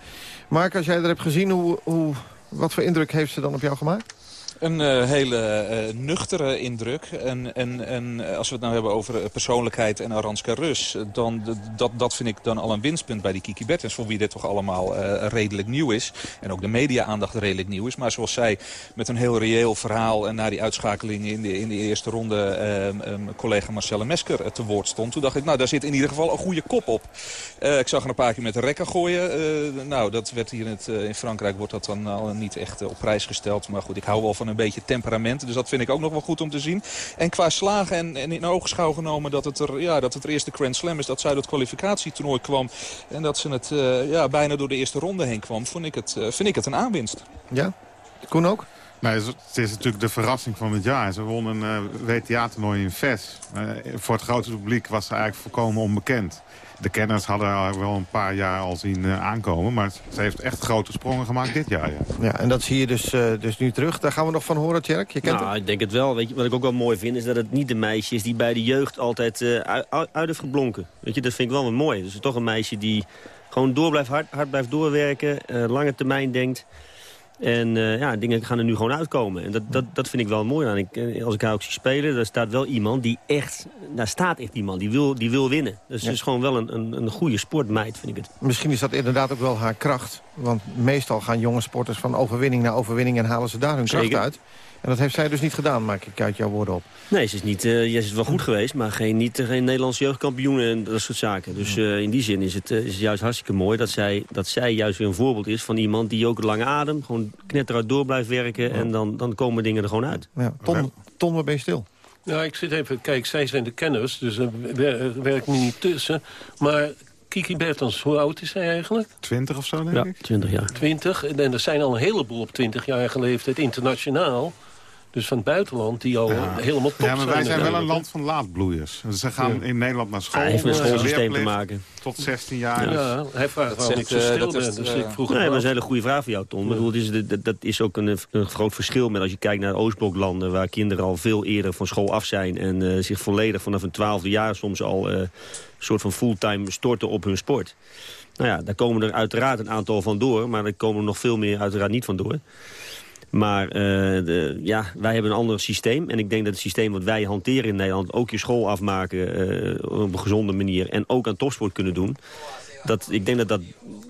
Mark, als jij er hebt gezien, hoe, hoe, wat voor indruk heeft ze dan op jou gemaakt?
Een uh, hele uh, nuchtere indruk. En, en, en als we het nou hebben over persoonlijkheid en Aranska Rus... dan dat, dat vind ik dan al een winstpunt bij die Kiki Bertens... voor wie dit toch allemaal redelijk nieuw is. En ook de media-aandacht redelijk nieuw is. Maar zoals zij met een heel reëel verhaal... en na die uitschakeling in de, in de eerste ronde... Um, collega Marcelle Mesker te woord stond... toen dacht ik, nou, daar zit in ieder geval een goede kop op. ik zag er een paar keer met de rekken gooien. nou, dat werd hier in, het, in Frankrijk wordt dat dan al niet echt op prijs gesteld. Maar goed, ik hou wel van een beetje temperament. Dus dat vind ik ook nog wel goed om te zien. En qua slagen en, en in oogschouw genomen dat het, er, ja, dat het er eerste Grand Slam is... dat zij het kwalificatietoernooi kwam en dat ze het uh, ja, bijna door de eerste ronde heen kwam... Vond ik het, uh, vind ik het een aanwinst.
Ja? Koen ook?
Nee, het is natuurlijk de verrassing van het jaar. Ze won een uh, WTA-toernooi in Ves. voor het grote publiek was ze eigenlijk volkomen onbekend de kenners hadden haar wel een paar jaar al zien uh, aankomen. Maar ze heeft echt grote sprongen gemaakt dit jaar. Ja,
ja en dat zie je dus, uh, dus nu terug. Daar gaan we nog van horen, Tjerk. Je kent
nou,
het?
ik denk het wel. Weet je, wat ik ook wel mooi vind is dat het niet de meisje is die bij de jeugd altijd uh, uit, uit heeft geblonken. Weet je, dat vind ik wel weer mooi. Dus toch een meisje die gewoon door blijft, hard, hard blijft doorwerken. lange termijn denkt. En uh, ja, dingen gaan er nu gewoon uitkomen. En dat, dat, dat vind ik wel mooi aan. Ik, eh, als ik haar ook zie spelen, daar staat wel iemand die echt... Daar staat echt iemand, die wil, die wil winnen. Dus het is gewoon wel een, een, een goede sportmeid, vind ik het.
Misschien is dat inderdaad ook wel haar kracht. Want meestal gaan jonge sporters van overwinning naar overwinning... en halen ze daar hun kracht uit. En dat heeft zij dus niet gedaan, maak ik uit jouw woorden op.
Nee, ze is, niet, uh, ze is wel goed geweest, maar geen, niet, geen Nederlands jeugdkampioen en dat soort zaken. Dus uh, in die zin is het, uh, is het juist hartstikke mooi dat zij, dat zij juist weer een voorbeeld is van iemand die ook lange adem, gewoon knetteruit door blijft werken en dan, dan komen dingen er gewoon uit.
Ja. Ton, Ton, waar ben je stil?
Ja, ik zit even, kijk, zij zijn de kenners, dus er werkt me niet tussen. Maar Kiki Bertens, hoe oud is hij eigenlijk?
Twintig of zo, denk
ja,
ik.
twintig jaar.
Twintig, en er zijn al een heleboel op twintig jaar geleefd, internationaal. Dus van het buitenland, die al ja. helemaal top
Ja, maar wij zijn wel een land van laatbloeiers. Ze gaan in Nederland naar school.
Hij heeft een schoolsysteem te maken.
Tot 16 jaar.
Ja,
dus.
hij vraagt ik zo stil ben. Dus ik vroeg
nee, maar dat is een hele goede vraag voor jou, Tom. Bedoel, is, dat, dat, is ook een, een, groot verschil met als je kijkt naar Oostbloklanden... waar kinderen al veel eerder van school af zijn... en uh, zich volledig vanaf een twaalfde jaar soms al uh, een soort van fulltime storten op hun sport. Nou ja, daar komen er uiteraard een aantal van door... maar er komen er nog veel meer uiteraard niet van door. Maar uh, de, ja, wij hebben een ander systeem. En ik denk dat het systeem wat wij hanteren in Nederland... ook je school afmaken uh, op een gezonde manier... en ook aan topsport kunnen doen... Dat, ik denk dat dat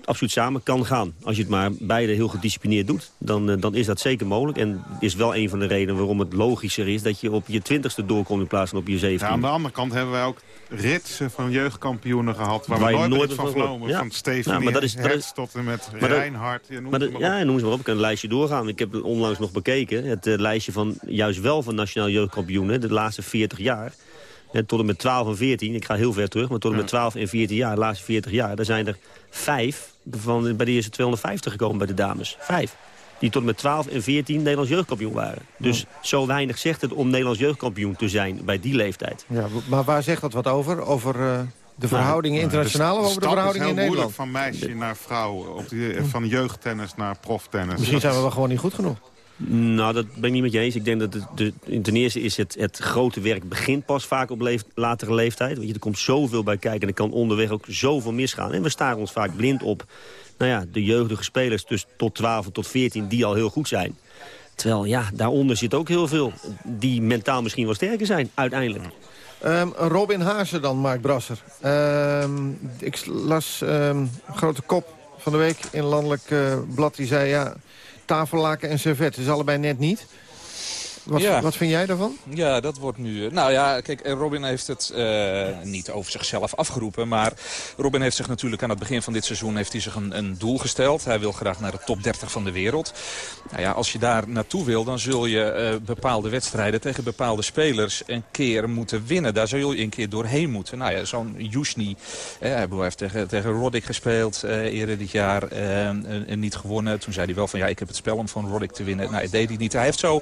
absoluut samen kan gaan. Als je het maar beide heel gedisciplineerd doet, dan, uh, dan is dat zeker mogelijk. En is wel een van de redenen waarom het logischer is... dat je op je twintigste doorkomt in plaats van op je zeventiende.
Ja, aan de andere kant hebben wij ook ritsen van jeugdkampioenen gehad... waar, waar we nooit, nooit van genomen. Ja. Van Steven ja, maar dat is, dat is, tot en met Reinhard.
Ja, noem, maar dat, maar ja, noem ze maar op. Ik kan een lijstje doorgaan. Ik heb onlangs nog bekeken. Het uh, lijstje van juist wel van nationaal jeugdkampioenen... de laatste 40 jaar... En tot en met 12 en 14, ik ga heel ver terug... maar tot en met 12 en 14 jaar, de laatste 40 jaar... daar zijn er vijf van, bij de eerste 250 gekomen bij de dames. Vijf. Die tot en met 12 en 14 Nederlands jeugdkampioen waren. Dus ja. zo weinig zegt het om Nederlands jeugdkampioen te zijn bij die leeftijd.
Ja, maar waar zegt dat wat over? Over uh, de verhoudingen nou, internationaal of over de verhoudingen in Nederland?
van meisje naar vrouw. Op die, van jeugdtennis naar proftennis.
Misschien zijn we wel gewoon niet goed genoeg.
Nou, dat ben ik niet met je eens. Ik denk dat het, de, ten eerste is het, het grote werk begint pas vaak op latere leeftijd. Want je, er komt zoveel bij kijken en er kan onderweg ook zoveel misgaan. En we staren ons vaak blind op nou ja, de jeugdige spelers dus tot 12 tot 14 die al heel goed zijn. Terwijl, ja, daaronder zit ook heel veel die mentaal misschien wel sterker zijn, uiteindelijk.
Um, Robin Haase dan, Mark Brasser. Um, ik las um, grote kop van de week in landelijk uh, blad. Die zei, ja, tafellaken en servet. is allebei net niet. Wat, ja. wat vind jij daarvan?
Ja, dat wordt nu... Nou ja, kijk, Robin heeft het uh, niet over zichzelf afgeroepen. Maar Robin heeft zich natuurlijk aan het begin van dit seizoen... heeft hij zich een, een doel gesteld. Hij wil graag naar de top 30 van de wereld. Nou ja, als je daar naartoe wil, dan zul je uh, bepaalde wedstrijden... tegen bepaalde spelers een keer moeten winnen. Daar zul je een keer doorheen moeten. Nou ja, zo'n Jusni, eh, hij heeft tegen, tegen Roddick gespeeld eerder dit jaar. en niet gewonnen. Toen zei hij wel van, ja, ik heb het spel om van Roddick te winnen. Nou, dat deed hij niet. Hij heeft zo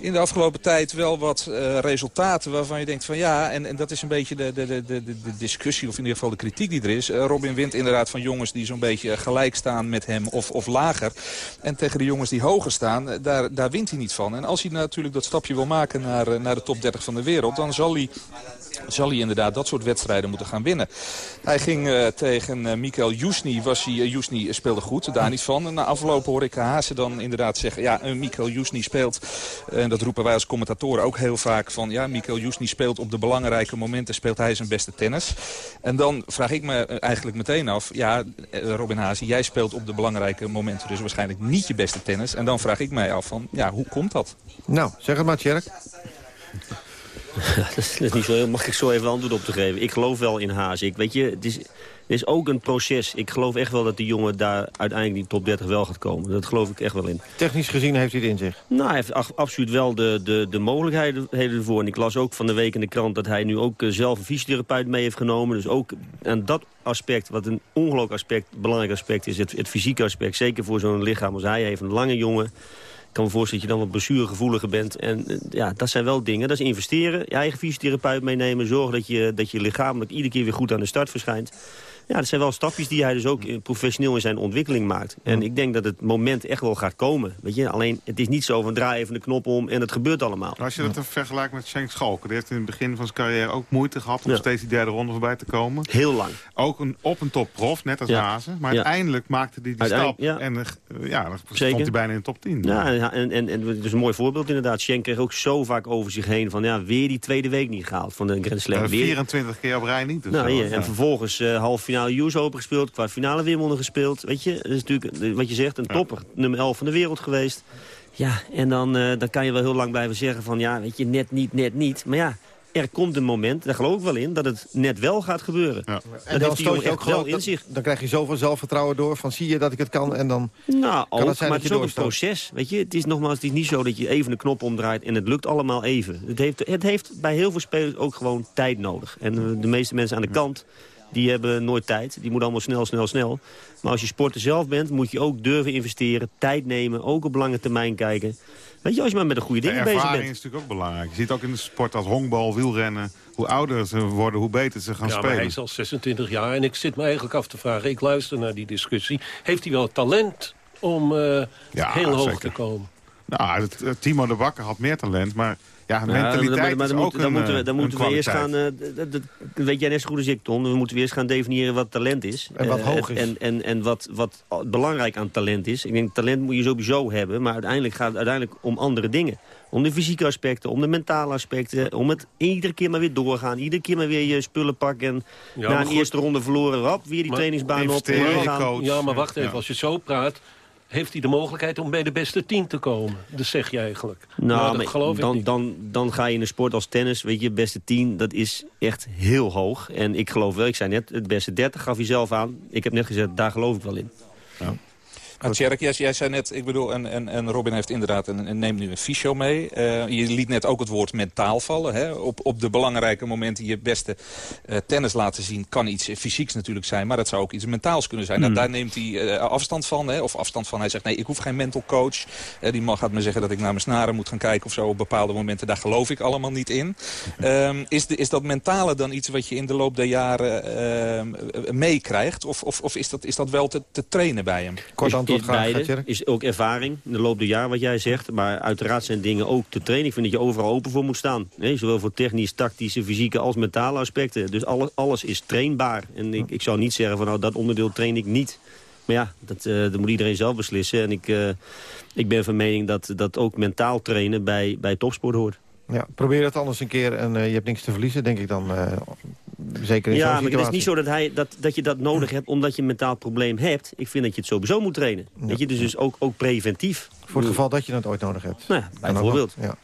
in de afgelopen tijd wel wat uh, resultaten waarvan je denkt van ja, en, en dat is een beetje de, de, de, de, discussie of in ieder geval de kritiek die er is. Uh, Robin wint inderdaad van jongens die zo'n beetje gelijk staan met hem of, of lager. En tegen de jongens die hoger staan, daar, daar wint hij niet van. En als hij natuurlijk dat stapje wil maken naar, naar de top 30 van de wereld, dan zal hij zal hij inderdaad dat soort wedstrijden moeten gaan winnen. Hij ging uh, tegen uh, Mikael Jusni. Was hij, uh, Jusni speelde goed, daar niet van. Na afloop hoor ik Haase dan inderdaad zeggen... ja, Mikael Jusni speelt, en dat roepen wij als commentatoren ook heel vaak... van ja, Mikael Jusni speelt op de belangrijke momenten... speelt hij zijn beste tennis. En dan vraag ik me eigenlijk meteen af... ja, Robin Haase, jij speelt op de belangrijke momenten... dus waarschijnlijk niet je beste tennis. En dan vraag ik mij af van, ja, hoe komt dat?
Nou, zeg het maar, Tjerk.
Dat is niet zo heel makkelijk zo even antwoord op te geven. Ik geloof wel in Haas. Ik, weet je, het is, het is ook een proces. Ik geloof echt wel dat die jongen daar uiteindelijk die top 30 wel gaat komen. Dat geloof ik echt wel in.
Technisch gezien heeft hij het in zich?
Nou, hij heeft absoluut wel de, de, de mogelijkheden ervoor. En ik las ook van de week in de krant dat hij nu ook eh, zelf een fysiotherapeut mee heeft genomen. Dus ook aan dat aspect, wat een ongelooflijk aspect, belangrijk aspect is, het, het fysieke aspect. Zeker voor zo'n lichaam als hij heeft, een lange jongen kan me voorstellen dat je dan wat blessuregevoeliger bent. En eh, ja, dat zijn wel dingen. Dat is investeren, je eigen fysiotherapeut meenemen. Zorgen dat je, dat je lichamelijk iedere keer weer goed aan de start verschijnt. Ja, dat zijn wel stapjes die hij dus ook eh, professioneel in zijn ontwikkeling maakt. En ik denk dat het moment echt wel gaat komen. Weet je? Alleen, het is niet zo van draai even de knop om en het gebeurt allemaal.
Als je dat vergelijkt met Schenk Schalken... die heeft in het begin van zijn carrière ook moeite gehad... om steeds die derde ronde voorbij te komen.
Heel lang.
Ook een, op een top prof, net als ja. Hazen. Maar uiteindelijk maakte hij die stap. En uh, ja, dan stond hij bijna in de top 10.
Ja, en, en, en het is een mooi voorbeeld inderdaad. Schenk kreeg ook zo vaak over zich heen... van ja, weer die tweede week niet gehaald van de Grand Slam.
24 keer op rij niet. Dus
nou, En vervolgens uh, half finale US Open gespeeld gespeeld, kwartfinale Wimbledon gespeeld. Weet je, dat is natuurlijk wat je zegt, een topper. Nummer 11 van de wereld geweest. Ja, en dan, uh, dan kan je wel heel lang blijven zeggen van ja, weet je, net niet, net niet. Maar ja, er komt een moment, daar geloof ik wel in, dat het net wel gaat gebeuren. Ja.
En dan stoot je ook wel in zich. Dan krijg je zoveel zelfvertrouwen door van zie je dat ik het kan en dan
nou,
kan
ook,
het zijn
maar
dat
het
je
is ook een proces. Weet je, het is nogmaals, het is niet zo dat je even de knop omdraait en het lukt allemaal even. Het heeft, het heeft bij heel veel spelers ook gewoon tijd nodig. En de meeste mensen aan de kant die hebben nooit tijd. Die moeten allemaal snel, snel, snel. Maar als je sporter zelf bent, moet je ook durven investeren. Tijd nemen, ook op lange termijn kijken. Weet je, als je maar met de goede dingen bezig bent.
ervaring is natuurlijk ook belangrijk. Je ziet ook in de sport als honkbal, wielrennen... hoe ouder ze worden, hoe beter ze gaan
ja,
spelen.
Maar hij is al 26 jaar en ik zit me eigenlijk af te vragen... ik luister naar die discussie. Heeft hij wel talent om uh, ja, heel hoog zeker. te komen?
Nou, het, Timo de Bakker had meer talent, maar... Ja, mentaliteit
maar, dan
ook
dan
een,
moeten we, dan
een
moeten we eerst gaan... Uh, dat, dat weet jij net zo goed als ik, Ton. We moeten eerst gaan definiëren wat talent is.
En wat
Uh,
hoog is.
En, en, en wat, wat belangrijk aan talent is. Ik denk, talent moet je sowieso hebben. Maar uiteindelijk gaat het uiteindelijk om andere dingen. Om de fysieke aspecten, om de mentale aspecten. Om het iedere keer maar weer doorgaan. Iedere keer maar weer je spullen pakken. En
Ja,
na een
goed.
eerste ronde verloren, rap, weer die
Maar
trainingsbaan op. gaan.
coach.
Ja, maar wacht even.
Ja.
Als je zo praat, heeft hij de mogelijkheid om bij de beste tien te komen. Dat zeg je eigenlijk.
Nou,
dat
maar
geloof ik
dan,
niet.
dan, dan ga je in een sport als tennis, weet je, beste 10, dat is echt heel hoog. En ik geloof wel, ik zei net, het beste 30 gaf hij zelf aan. Ik heb net gezegd, daar geloof ik wel in.
Maar Tjerk, jij, jij zei net, ik bedoel, en, en, en Robin heeft inderdaad een, en neemt nu een fysio mee. Eh, je liet net ook het woord mentaal vallen. Hè? Op, op de belangrijke momenten je beste eh, tennis laten zien kan iets fysieks natuurlijk zijn. Maar dat zou ook iets mentaals kunnen zijn. Nou, daar neemt hij eh, afstand van. Hè? Of afstand van, hij zegt nee, ik hoef geen mental coach. Die man gaat me zeggen dat ik naar mijn snaren moet gaan kijken of zo op bepaalde momenten. Daar geloof ik allemaal niet in. Ehm, is, de, is dat mentale dan iets wat je in de loop der jaren ehm, meekrijgt? Of, of, of is, dat, is dat wel te, te trainen bij hem?
Kort
is,
antwoord
is
graag,
beide,
Tjerk.
is ook ervaring in de loop der jaren wat jij zegt. Maar uiteraard zijn dingen ook te trainen. Ik vind dat je overal open voor moet staan. Nee, zowel voor technisch, tactische, fysieke als mentale aspecten. Dus alles, alles is trainbaar. En ik, ik zou niet zeggen van nou dat onderdeel train ik niet. Maar ja, dat, eh, dat moet iedereen zelf beslissen. En ik, eh, ik ben van mening dat, dat ook mentaal trainen bij, bij topsport hoort.
Ja, probeer het anders een keer en eh, je hebt niks te verliezen, denk ik dan. Zeker in
Ja, maar
situatie.
het is niet zo dat, hij, dat, dat je dat nodig hebt omdat je een mentaal probleem hebt. Ik vind dat je het sowieso moet trainen. Weet je, dus, dus ook, ook preventief.
Voor het geval dat je het ooit nodig hebt.
Nou ja, bijvoorbeeld.
Ja.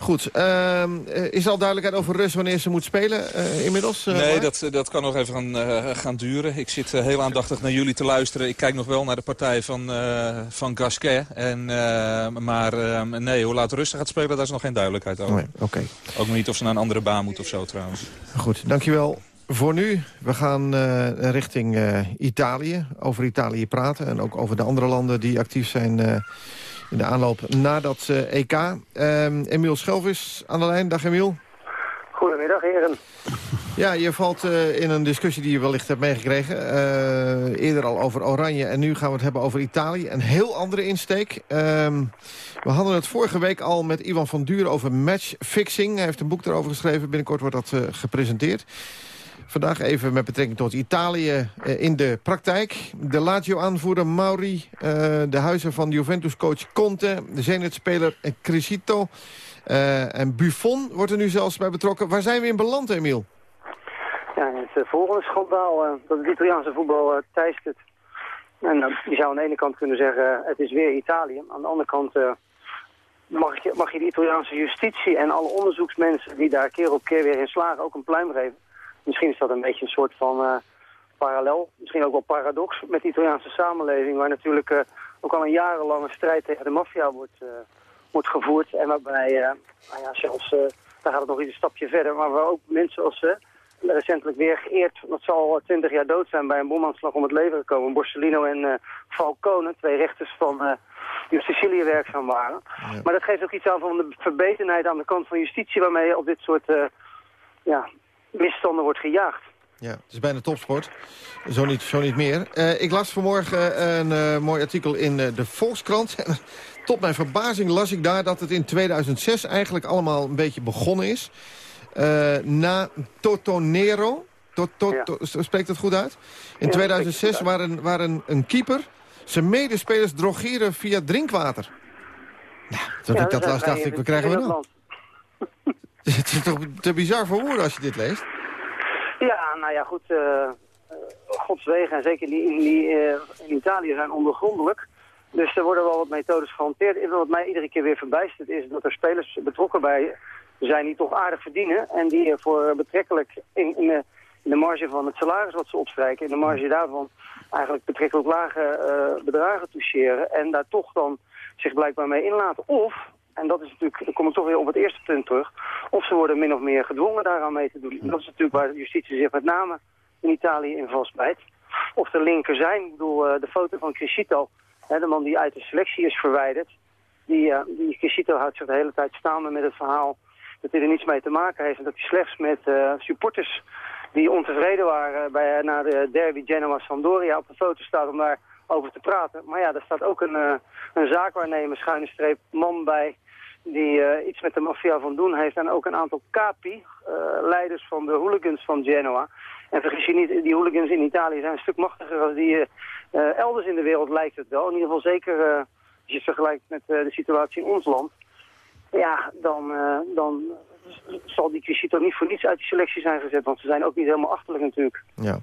Goed, ehm, eh, is al duidelijkheid over Rus wanneer ze moet spelen eh, inmiddels? eh,
Nee, dat, dat kan nog even gaan, gaan duren. Ik zit heel aandachtig naar jullie te luisteren. Ik kijk nog wel naar de partij van, van Gasquet. En, maar eh, nee, hoe laat Rustig gaat spelen, daar is nog geen duidelijkheid over.
Nee, Oké,
Ook niet of ze naar een andere baan moet of zo trouwens.
goed. Dankjewel voor nu. We gaan richting Italië. Over Italië praten en ook over de andere landen die actief zijn... in de aanloop naar dat eh, EK. Ehm, Emiel Schelvis aan de lijn. Dag Emiel.
Goedemiddag, heren.
Ja, je valt uh, in een discussie die je wellicht hebt meegekregen. Uh, eerder al over Oranje en nu gaan we het hebben over Italië. Een heel andere insteek. Uh, we hadden het vorige week al met Ivan van Duren over matchfixing. Hij heeft een boek daarover geschreven. Binnenkort wordt dat gepresenteerd. Vandaag even met betrekking tot Italië in de praktijk. De Lazio-aanvoerder Mauri, de huizen van Juventus-coach Conte... de Zenit-speler Crisito en Buffon wordt er nu zelfs bij betrokken. Waar zijn we in beland, Emiel?
Ja, het eh, volgende schandaal dat het Italiaanse voetbal teistert. En je zou aan de ene kant kunnen zeggen, het is weer Italië. Aan de andere kant mag, je, mag je de Italiaanse justitie en alle onderzoeksmensen die daar keer op keer weer in slagen ook een pluim geven. Misschien is dat een beetje een soort van parallel, misschien ook wel paradox met de Italiaanse samenleving, waar natuurlijk ook al een jarenlange strijd tegen de maffia wordt, wordt gevoerd. En waarbij, nou ja, zelfs, daar gaat het nog eens een stapje verder, maar waar ook mensen als recentelijk weer geëerd. Dat zal twintig jaar dood zijn bij een bomaanslag om het leven gekomen. Borsellino en uh, Falcone, twee rechters van uh, die op Sicilië werkzaam waren. Maar dat geeft ook iets aan van de verbetenheid aan de kant van justitie... waarmee op dit soort uh, ja, misstanden wordt gejaagd.
Ja, het is bijna topsport. Zo niet, zo niet meer. Uh, ik las vanmorgen een uh, mooi artikel in uh, de Volkskrant. Tot mijn verbazing las ik daar dat het in 2006 eigenlijk allemaal een beetje begonnen is. Na Totonero. Tot, tot, ja. Spreekt dat goed uit? In ja, 2006 waren, waren een keeper zijn medespelers drogeren via drinkwater. Nou, toen ja, ik dat las, dacht ik, wat krijgen we nou? het is toch te bizar voor woorden als je dit leest?
Ja, nou ja, goed. Uh, Gods wegen, en zeker die, die uh, in Italië, zijn ondergrondelijk. Dus er worden wel wat methodes gehanteerd. Wat mij iedere keer weer verbijstert is dat er spelers betrokken bij zijn die toch aardig verdienen. En die voor betrekkelijk in, in, de, in, marge van het salaris wat ze opstrijken, in de marge daarvan eigenlijk betrekkelijk lage bedragen toucheren. En daar toch dan zich blijkbaar mee inlaten. Of, en dat is natuurlijk, dan kom ik toch weer op het eerste punt terug, of ze worden min of meer gedwongen daaraan mee te doen. Dat is natuurlijk waar de justitie zich met name in Italië in vastbijt. Of de linker zijn, ik bedoel uh, de foto van Crescito, de man die uit de selectie is verwijderd. Die, uh, die Crescito houdt zich de hele tijd staande met het verhaal dat hij er niets mee te maken heeft. En dat hij slechts met uh, supporters die ontevreden waren bij, na de derby Genoa-Sampdoria op de foto staat om daar over te praten. Maar ja, daar staat ook een, uh, een zaakwaarnemer, schuine streep, man bij die iets met de maffia van doen heeft. En ook een aantal capi, leiders van de hooligans van Genoa. En vergis je niet, die hooligans in Italië zijn een stuk machtiger dan die elders in de wereld lijkt het wel. In ieder geval zeker als je het vergelijkt met de situatie in ons land ja, dan, dan zal die Quisito niet voor niets uit die selectie zijn gezet. Want ze zijn ook niet helemaal achterlijk natuurlijk.
Ja.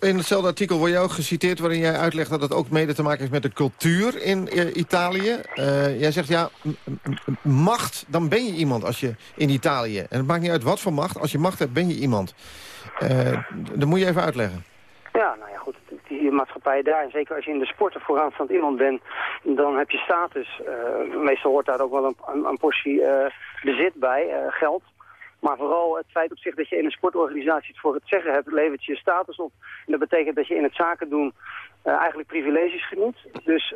In hetzelfde artikel word je ook geciteerd waarin jij uitlegt dat het ook mede te maken heeft met de cultuur in uh, Italië. Uh, jij zegt ja, macht, dan ben je iemand als je in Italië. En het maakt niet uit wat voor macht. Als je macht hebt, ben je iemand. dat moet je even uitleggen.
Ja, nou ja, goed die maatschappij daar. Zeker als je in de sporten vooraanstaand iemand bent, dan heb je status. Uh, meestal hoort daar ook wel een, een, een portie uh, bezit bij, uh, geld. Maar vooral het feit op zich dat je in een sportorganisatie het voor het zeggen hebt, levert je status op. En dat betekent dat je in het zaken doen eigenlijk privileges geniet. Dus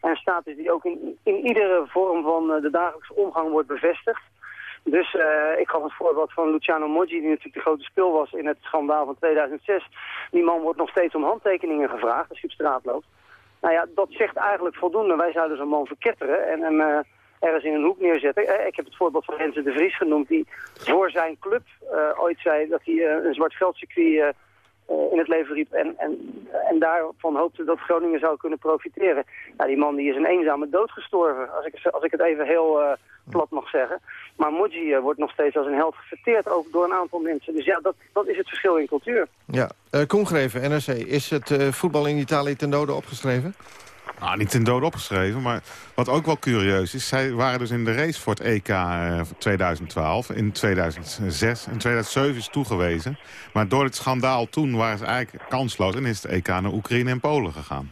een status die ook in, in iedere vorm van de dagelijkse omgang wordt bevestigd. Dus uh, ik gaf het voorbeeld van Luciano Moggi, die natuurlijk de grote speel was in het schandaal van 2006. Die man wordt nog steeds om handtekeningen gevraagd als hij op straat loopt. Nou ja, dat zegt eigenlijk voldoende. Wij zouden zo'n man verketteren en hem uh, ergens in een hoek neerzetten. Uh, ik heb het voorbeeld van Renze de Vries genoemd, die voor zijn club ooit zei dat hij een zwart veldcircuit in het leven riep. En, en, en daarvan hoopte dat Groningen zou kunnen profiteren. Nou, die man die is een eenzame dood gestorven, als ik, als ik het even heel plat mag zeggen. Maar Moji uh, wordt nog steeds als een held gefeteerd, ook door een aantal mensen. Dus ja, dat, dat is het verschil in cultuur.
Ja, uh, Congreven, NRC, is het voetbal in Italië ten dode opgeschreven?
Nou, niet ten dode opgeschreven, maar wat ook wel curieus is... zij waren dus in de race voor het EK 2012, in 2006 en 2007 is toegewezen. Maar door het schandaal toen waren ze eigenlijk kansloos... en is het EK naar Oekraïne en Polen gegaan.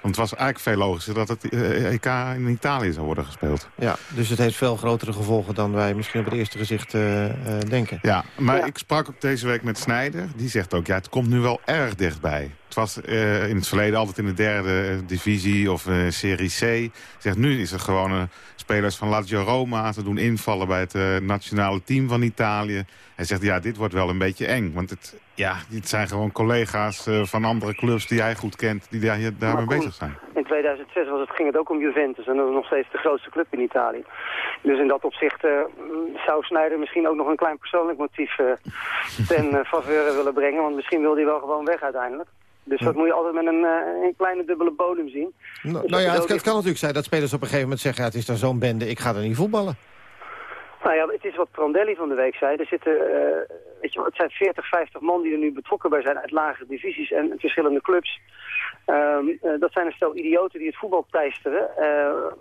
Want het was eigenlijk veel logischer dat het EK in Italië zou worden gespeeld.
Ja, dus het heeft veel grotere gevolgen dan wij misschien op het eerste gezicht denken.
Ja, maar ik sprak ook deze week met Snijder. Die zegt ook, ja, het komt nu wel erg dichtbij. Het was in het verleden altijd in de derde divisie of Serie C. Zegt, nu is het gewoon spelers van Lazio Roma te doen invallen bij het nationale team van Italië. Hij zegt, ja, dit wordt wel een beetje eng. Want het, ja, het zijn gewoon collega's uh, van andere clubs die jij goed kent... die daar, daarmee bezig zijn.
In 2006 was het, ging het ook om Juventus. En dat is nog steeds de grootste club in Italië. Dus in dat opzicht uh, zou Sneijder misschien ook nog een klein persoonlijk motief uh, ten faveur willen brengen. Want misschien wil hij wel gewoon weg uiteindelijk. Dus dat moet je altijd met een, een kleine dubbele bodem zien.
Nou, dus nou ja, het, het, kan natuurlijk zijn dat spelers op een gegeven moment zeggen... Ja, het is dan zo'n bende, ik ga er niet voetballen.
Nou ja, het is wat Prandelli van de week zei. Er zitten, uh, weet je, het zijn 40, 50 man die er nu betrokken bij zijn uit lagere divisies en verschillende clubs. Um, uh, dat zijn een stel idioten die het voetbal teisteren. Uh,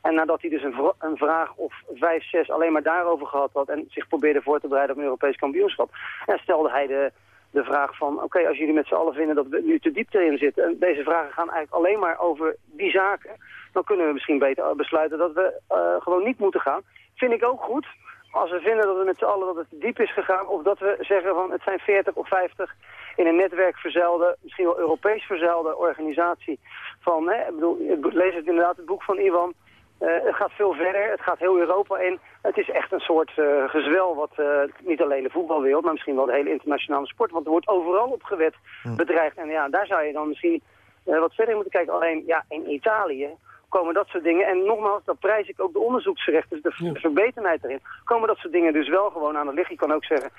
en nadat hij dus een, een, vraag of vijf, zes alleen maar daarover gehad had... en zich probeerde voor te bereiden op een Europees kampioenschap... en stelde hij de, de vraag van... oké, als jullie met z'n allen vinden dat we nu te diep erin zitten... en deze vragen gaan eigenlijk alleen maar over die zaken... dan kunnen we misschien beter besluiten dat we gewoon niet moeten gaan vind ik ook goed. Als we vinden dat we met z'n allen dat het diep is gegaan... of dat we zeggen van het zijn 40 of 50 in een netwerk verzeilde... misschien wel Europees verzeilde organisatie. Van, hè, ik, bedoel, ik lees het inderdaad het boek van Ivan... Uh, het gaat veel verder, het gaat heel Europa in. Het is echt een soort uh, gezwel wat uh, niet alleen de voetbalwereld... maar misschien wel de hele internationale sport... want er wordt overal op gewet bedreigd. En ja, daar zou je dan misschien wat verder moeten kijken. Alleen, ja, in Italië komen dat soort dingen. En nogmaals, dan prijs ik ook de onderzoeksrechten, dus de, verbeterheid erin. Komen dat soort dingen dus wel gewoon aan het licht. Je kan ook zeggen,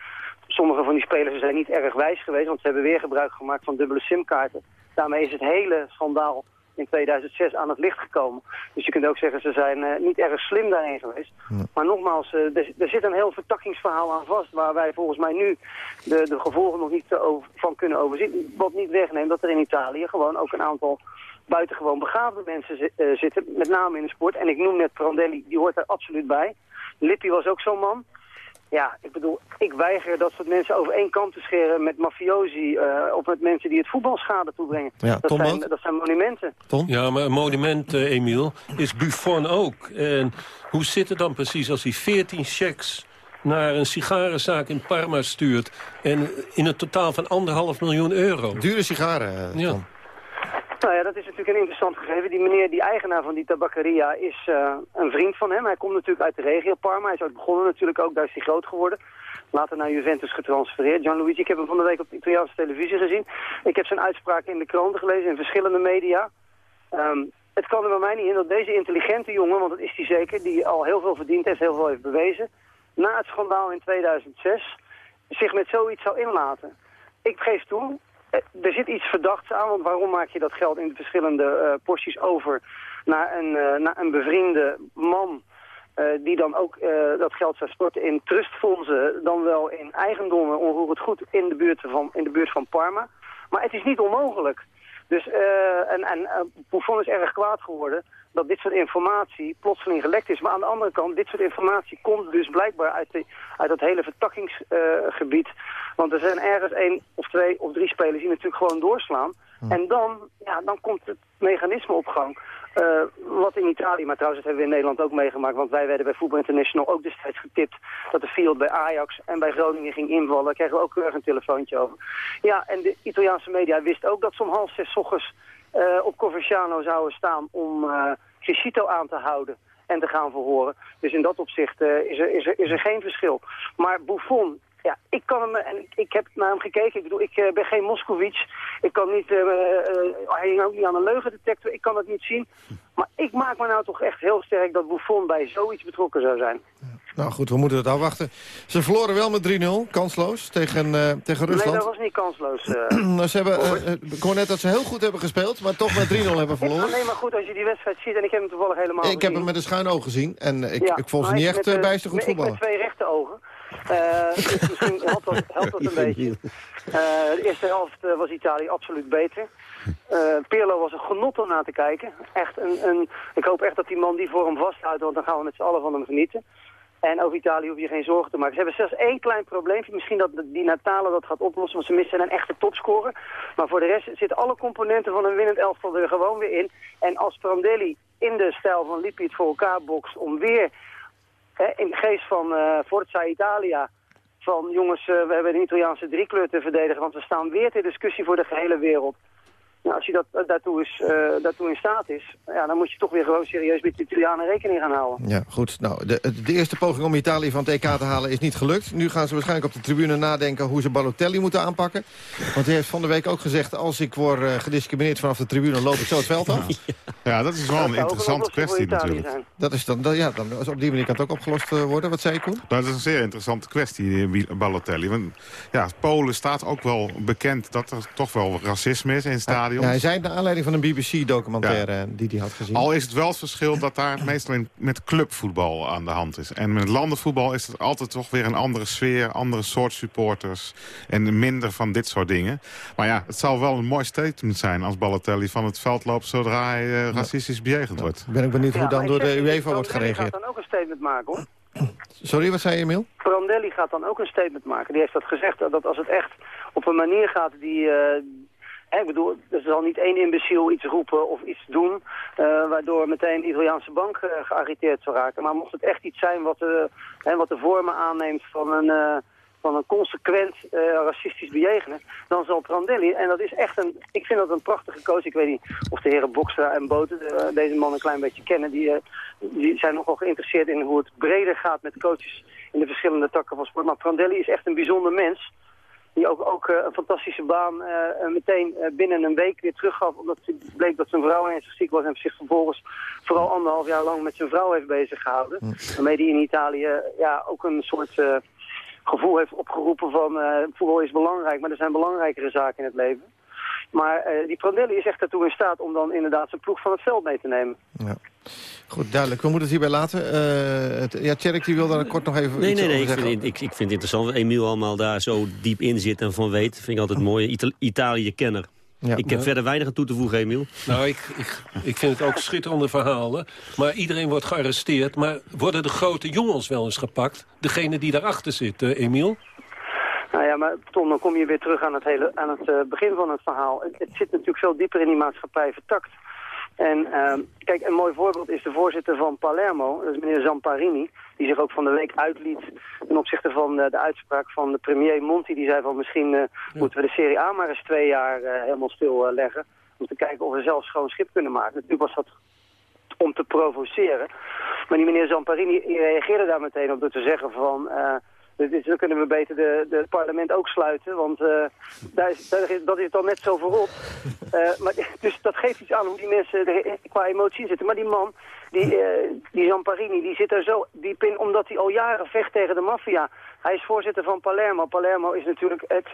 sommige van die spelers zijn niet erg wijs geweest, want ze hebben weer gebruik gemaakt van dubbele simkaarten. Daarmee is het hele schandaal in 2006 aan het licht gekomen. Dus je kunt ook zeggen, ze zijn uh, niet erg slim daarin geweest. Maar nogmaals, uh, er, er, zit een heel vertakkingsverhaal aan vast... waar wij volgens mij nu de, de gevolgen nog niet over, van kunnen overzien. Wat niet wegneemt dat er in Italië gewoon ook een aantal buitengewoon begaafde mensen uh, zitten, met name in de sport. En ik noem net Prandelli, die hoort er absoluut bij. Lippi was ook zo'n man. Ja, ik bedoel, ik weiger dat soort mensen over één kant te scheren met mafiosi... Uh, of met mensen die het voetbal schade toebrengen.
Ja,
dat, zijn, dat zijn monumenten.
Tom?
Ja, maar een monument, uh, Emiel, is Buffon ook. En hoe zit het dan precies als hij 14 checks naar een sigarenzaak in Parma stuurt... en in een totaal van anderhalf miljoen euro?
Dure sigaren,
ja.
Nou ja, dat is natuurlijk een interessant gegeven. Die meneer, die eigenaar van die tabakkeria, is uh, een vriend van hem. Hij komt natuurlijk uit de regio Parma. Hij is ook begonnen natuurlijk ook, daar is hij groot geworden. Later naar Juventus getransfereerd. Gianluigi, ik heb hem van de week op de Italiaanse televisie gezien. Ik heb zijn uitspraken in de kranten gelezen, in verschillende media. Um, het kan er bij mij niet in dat deze intelligente jongen, want dat is hij zeker, die al heel veel verdiend heeft, heel veel heeft bewezen, na het schandaal in 2006 zich met zoiets zou inlaten. Ik geef toe, eh, er zit iets verdachts aan, want waarom maak je dat geld in de verschillende uh, porties over naar een, uh, naar een bevriende man... Uh, die dan ook dat geld zou storten in trustfondsen, dan wel in eigendommen, onroerend goed, in de buurt van, in de buurt van Parma. Maar het is niet onmogelijk. Dus, en, en Buffon is erg kwaad geworden dat dit soort informatie plotseling gelekt is. Maar aan de andere kant, dit soort informatie komt dus blijkbaar uit, de, uit dat hele vertakkingsgebied. Uh, Want er zijn ergens één of twee of drie spelers die natuurlijk gewoon doorslaan. Hm. En dan, ja, dan komt het mechanisme op gang. Uh, wat in Italië, maar trouwens dat hebben we in Nederland ook meegemaakt. Want wij werden bij Voetbal International ook destijds getipt dat de field bij Ajax en bij Groningen ging invallen. Daar kregen we ook keurig een telefoontje over. Ja, en de Italiaanse media wist ook dat ze om half zes ochtends op Coverciano zouden staan om uh, Crescito aan te houden en te gaan verhoren. Dus in dat opzicht uh, is, er, is, is er geen verschil. Maar Buffon, ja, ik kan hem, en ik, heb naar hem gekeken, ik bedoel, ik ben geen Moskowitz. Ik kan niet, hij hing ook niet aan een leugendetector, ik kan het niet zien. Maar ik maak me nou toch echt heel sterk dat Buffon bij zoiets betrokken zou zijn.
Nou goed, we moeten het afwachten. Ze verloren wel met 3-0, kansloos, tegen, uh, tegen Rusland.
Nee, dat was niet kansloos. Uh,
ze hebben, uh, ik hoor net dat ze heel goed hebben gespeeld, maar toch met 3-0 hebben verloren.
Nee, maar goed, als je die wedstrijd ziet, en ik heb hem toevallig helemaal
Ik
gezien.
heb hem met een schuin oog gezien en ik, ja, ik vond ze niet echt met, bijster goed voetballen.
Ik met twee rechte ogen. dus misschien helpt dat, helpt dat een beetje. de eerste helft was Italië absoluut beter. Uh, Pirlo was een genot om naar te kijken. Echt een, een, ik hoop echt dat die man die voor hem vasthoudt, want dan gaan we met z'n allen van hem genieten. En over Italië hoef je geen zorgen te maken. Ze hebben zelfs één klein probleempje. Misschien dat die Natale dat gaat oplossen, want ze missen een echte topscorer. Maar voor de rest zitten alle componenten van een winnend elftal er gewoon weer in. En als Prandelli in de stijl van Lippi het voor elkaar bokst om weer hè, in de geest van uh, Forza Italia van jongens, uh, we hebben een Italiaanse driekleur te verdedigen, want we staan weer ter discussie voor de gehele wereld. Nou, als je dat, eh, daartoe, is, uh, daartoe in staat is, ja, dan moet je toch weer gewoon serieus met de Italianen rekening gaan houden.
Ja, goed. Nou, de, de eerste poging om Italië van het EK te halen is niet gelukt. Nu gaan ze waarschijnlijk op de tribune nadenken hoe ze Balotelli moeten aanpakken. Want hij heeft van de week ook gezegd, als ik word uh, gediscrimineerd vanaf de tribune, loop ik zo het veld af.
Ja, dat is wel een interessante kwestie natuurlijk.
Dat is dan, dat, ja, dan, op die manier kan het ook opgelost worden. Wat zei je, Koen?
Dat is een zeer interessante kwestie, Balotelli. Want ja, Polen staat ook wel bekend dat er toch wel racisme is in stadions.
Ja, hij zei naar aanleiding van een BBC-documentaire die hij had gezien.
Al is het wel het verschil dat daar meestal in, met clubvoetbal aan de hand is. En met landenvoetbal is het altijd toch weer een andere sfeer, andere soort supporters. En minder van dit soort dingen. Maar ja, het zal wel een mooi statement zijn als Balotelli van het veld loopt zodra hij uh, racistisch bejegend wordt.
Ben ik benieuwd hoe dan door de UEFA wordt gereageerd.
gaat dan ook een statement maken hoor.
Sorry, wat zei je, Emil?
Prandelli gaat dan ook een statement maken. Die heeft dat gezegd, dat als het echt op een manier gaat die... Uh, bedoel, er zal niet één imbeciel iets roepen of iets doen... Uh, waardoor meteen de Italiaanse bank uh, geagiteerd zal raken. Maar mocht het echt iets zijn wat, uh, hè, wat de vormen aanneemt van een, van een consequent racistisch bejegenen... dan zal Prandelli, en dat is echt een... Ik vind dat een prachtige coach. Ik weet niet of de heren Bokstra en Boten deze man een klein beetje kennen. Die, die zijn nogal geïnteresseerd in hoe het breder gaat met coaches... in de verschillende takken van sport. Maar Prandelli is echt een bijzonder mens... Die ook, ook uh, een fantastische baan uh, meteen uh, binnen een week weer teruggaf. Omdat het bleek dat zijn vrouw ernstig ziek was. En zich vervolgens vooral anderhalf jaar lang met zijn vrouw heeft bezig gehouden. Waarmee hij in Italië ja, ook een soort gevoel heeft opgeroepen van voetbal is belangrijk. Maar er zijn belangrijkere zaken in het leven. Maar die Prandelli is echt ertoe in staat om dan inderdaad zijn ploeg van het veld mee te nemen.
Ja. Goed, duidelijk. We moeten het hierbij laten. Uh, het, ja, Tjerk, die wil daar kort nog even
nee,
iets
nee, nee,
over
ik vind, ik, ik vind het interessant dat Emiel allemaal daar zo diep in zit en van weet. vind ik altijd mooi. Ital Italië-kenner. Ja, ik heb ja. verder weinig aan toe te voegen, Emiel.
Nou, ik, ik, ik vind het ook schitterende verhalen. Maar iedereen wordt gearresteerd. Maar worden de grote jongens wel eens gepakt? Degene die daarachter zit, uh, Emiel?
Nou ja, maar Tom, dan kom je weer terug aan het, hele, aan het uh, begin van het verhaal. Het, het zit natuurlijk veel dieper in die maatschappij vertakt. En uh, kijk, een mooi voorbeeld is de voorzitter van Palermo, dat is meneer Zamparini, die zich ook van de week uitliet ten opzichte van uh, de uitspraak van de premier Monti. Die zei van misschien ja. moeten we de Serie A maar eens twee jaar uh, helemaal stilleggen. om te kijken of we zelfs schoon schip kunnen maken. Natuurlijk was dat om te provoceren. Maar die meneer Zamparini reageerde daar meteen op door te zeggen van... Dus dan kunnen we beter de, de parlement ook sluiten, want uh, daar is, daar is, dat is dan net zo verrot. Uh, maar, dus dat geeft iets aan hoe die mensen qua emotie zitten. Maar die man, die, uh, die Zamparini, die zit er zo diep in omdat hij al jaren vecht tegen de maffia. Hij is voorzitter van Palermo. Palermo is natuurlijk het,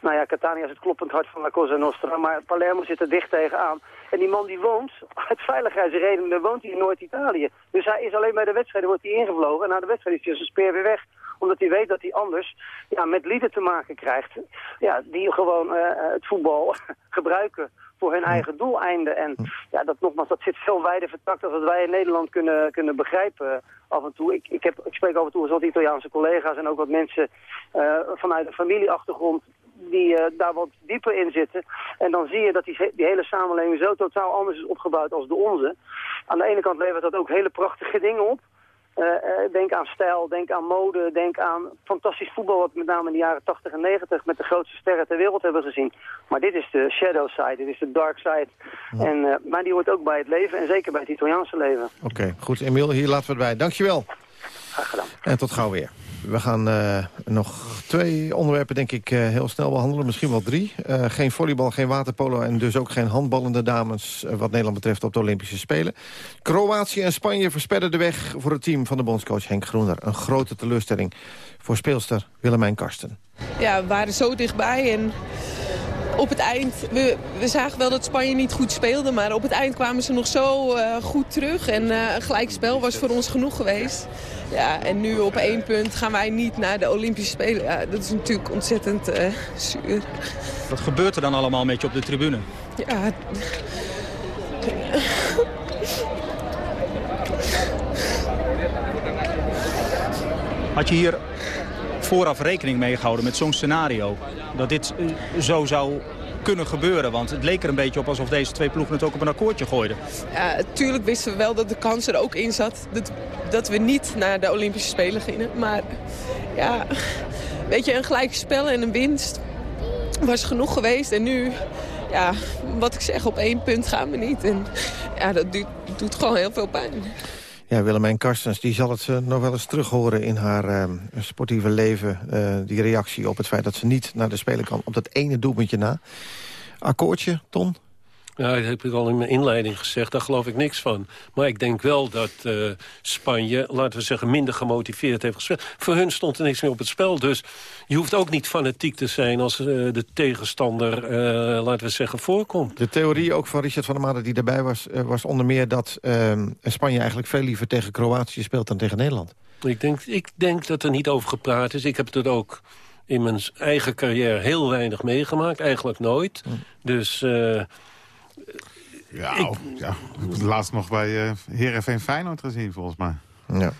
nou ja, Catania is het kloppend hart van La Cosa Nostra, maar Palermo zit er dicht tegenaan. En die man die woont, uit veiligheidsredenen, woont hij in Noord-Italië. Dus hij is alleen bij de wedstrijden, wordt hij ingevlogen en na de wedstrijd is hij zijn speer weer weg omdat hij weet dat hij anders ja, met lieden te maken krijgt. Ja, die gewoon uh, het voetbal gebruiken voor hun eigen doeleinden. En ja, dat nogmaals, dat zit veel wijder vertakt dan dat wij in Nederland kunnen, kunnen begrijpen af en toe. Ik, ik, heb, ik spreek af en toe wat Italiaanse collega's en ook wat mensen uh, vanuit een familieachtergrond die uh, daar wat dieper in zitten. En dan zie je dat die, die hele samenleving zo totaal anders is opgebouwd als de onze. Aan de ene kant levert dat ook hele prachtige dingen op. Uh, uh, denk aan stijl, denk aan mode, denk aan fantastisch voetbal... wat we met name in de jaren 80 en 90 met de grootste sterren ter wereld hebben gezien. Maar dit is de shadow side, dit is de dark side. Ja. En, uh, maar die hoort ook bij het leven en zeker bij het Italiaanse leven.
Oké, okay, goed. Emiel, hier laten we het bij. Dankjewel.
Graag gedaan.
En tot gauw weer. We gaan uh, nog twee onderwerpen denk ik uh, heel snel behandelen. Misschien wel drie. Uh, geen volleybal, geen waterpolo en dus ook geen handballende dames... wat Nederland betreft op de Olympische Spelen. Kroatië en Spanje versperren de weg voor het team van de bondscoach Henk Groener. Een grote teleurstelling voor speelster Willemijn Karsten.
Ja, we waren zo dichtbij en op het eind, we, we, zagen wel dat Spanje niet goed speelde... maar op het eind kwamen ze nog zo uh, goed terug. En uh, een gelijkspel was voor ons genoeg geweest. Ja, en nu op één punt gaan wij niet naar de Olympische Spelen. Ja, dat is natuurlijk ontzettend uh, zuur.
Wat gebeurt er dan allemaal met je op de tribune?
Ja...
Had je hier vooraf rekening mee gehouden met zo'n scenario? Dat dit eh, zo zou kunnen gebeuren? Want het leek er een beetje op alsof deze twee ploegen het ook op een akkoordje gooiden.
Ja, tuurlijk wisten we wel dat de kans er ook in zat dat, dat we niet naar de Olympische Spelen gingen. Maar ja, weet je, een gelijk spel en een winst was genoeg geweest. En nu, ja, wat ik zeg, op één punt gaan we niet. En ja, dat doet, doet gewoon heel veel pijn.
Ja, Willemijn Karstens die zal het uh, nog wel eens terug horen in haar uh, sportieve leven. Uh, die reactie op het feit dat ze niet naar de Spelen kan op dat ene doelpuntje na. Akkoordje, Ton?
Ja, dat heb ik al in mijn inleiding gezegd. Daar geloof ik niks van. Maar ik denk wel dat uh, Spanje, laten we zeggen, minder gemotiveerd heeft gespeeld. Voor hun stond er niks meer op het spel. Dus je hoeft ook niet fanatiek te zijn als uh, de tegenstander, uh, laten we zeggen, voorkomt.
De theorie ook van Richard van der Maden die daarbij was... was onder meer dat ehm, Spanje eigenlijk veel liever tegen Kroatië speelt dan tegen Nederland.
Ik denk, ik denk dat er niet over gepraat is. Ik heb het ook in mijn eigen carrière heel weinig meegemaakt. Eigenlijk nooit. Hm. Dus...
Ja, ik, ja, laatst nog bij uh, Heerenveen Feyenoord gezien, volgens mij.
Ja.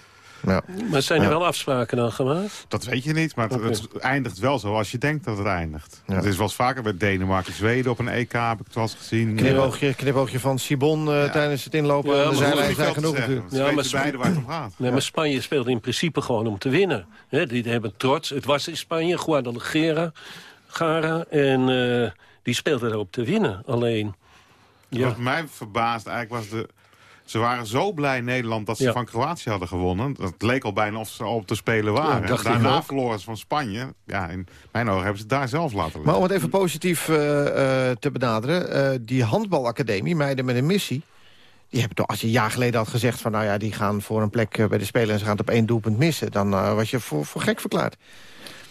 Ja.
Maar zijn er
ja.
wel afspraken dan gemaakt?
Dat weet je niet, maar het, okay. het eindigt wel zoals je denkt dat het eindigt. Ja. Het is wel eens vaker bij Denemarken, Zweden op een EK, heb ik het wel eens gezien.
Knipoogje, knipoogje van Sibon uh, tijdens het inlopen. Ja, de zijlijn zijn genoeg natuurlijk.
Ja, maar beide waar het om gaat.
Nee, maar Spanje speelde in principe gewoon om te winnen. He, die hebben trots. Het was in Spanje, Guadalajara, Gara. En uh, die speelde erop te winnen. Alleen...
Ja. Wat mij verbaasd eigenlijk was de... Ze waren zo blij in Nederland dat ze ja. van Kroatië hadden gewonnen. Dat leek al bijna of ze al op te spelen waren. Ja, Daarna verloren ze van Spanje. Ja, in mijn ogen hebben ze het daar zelf laten liggen.
Maar om het even positief uh, uh, te benaderen. Uh, die handbalacademie, meiden met een missie... Die hebben toch, als je een jaar geleden had gezegd van... nou ja, die gaan voor een plek bij de Spelen en ze gaan het op één doelpunt missen... dan was je voor, voor gek verklaard.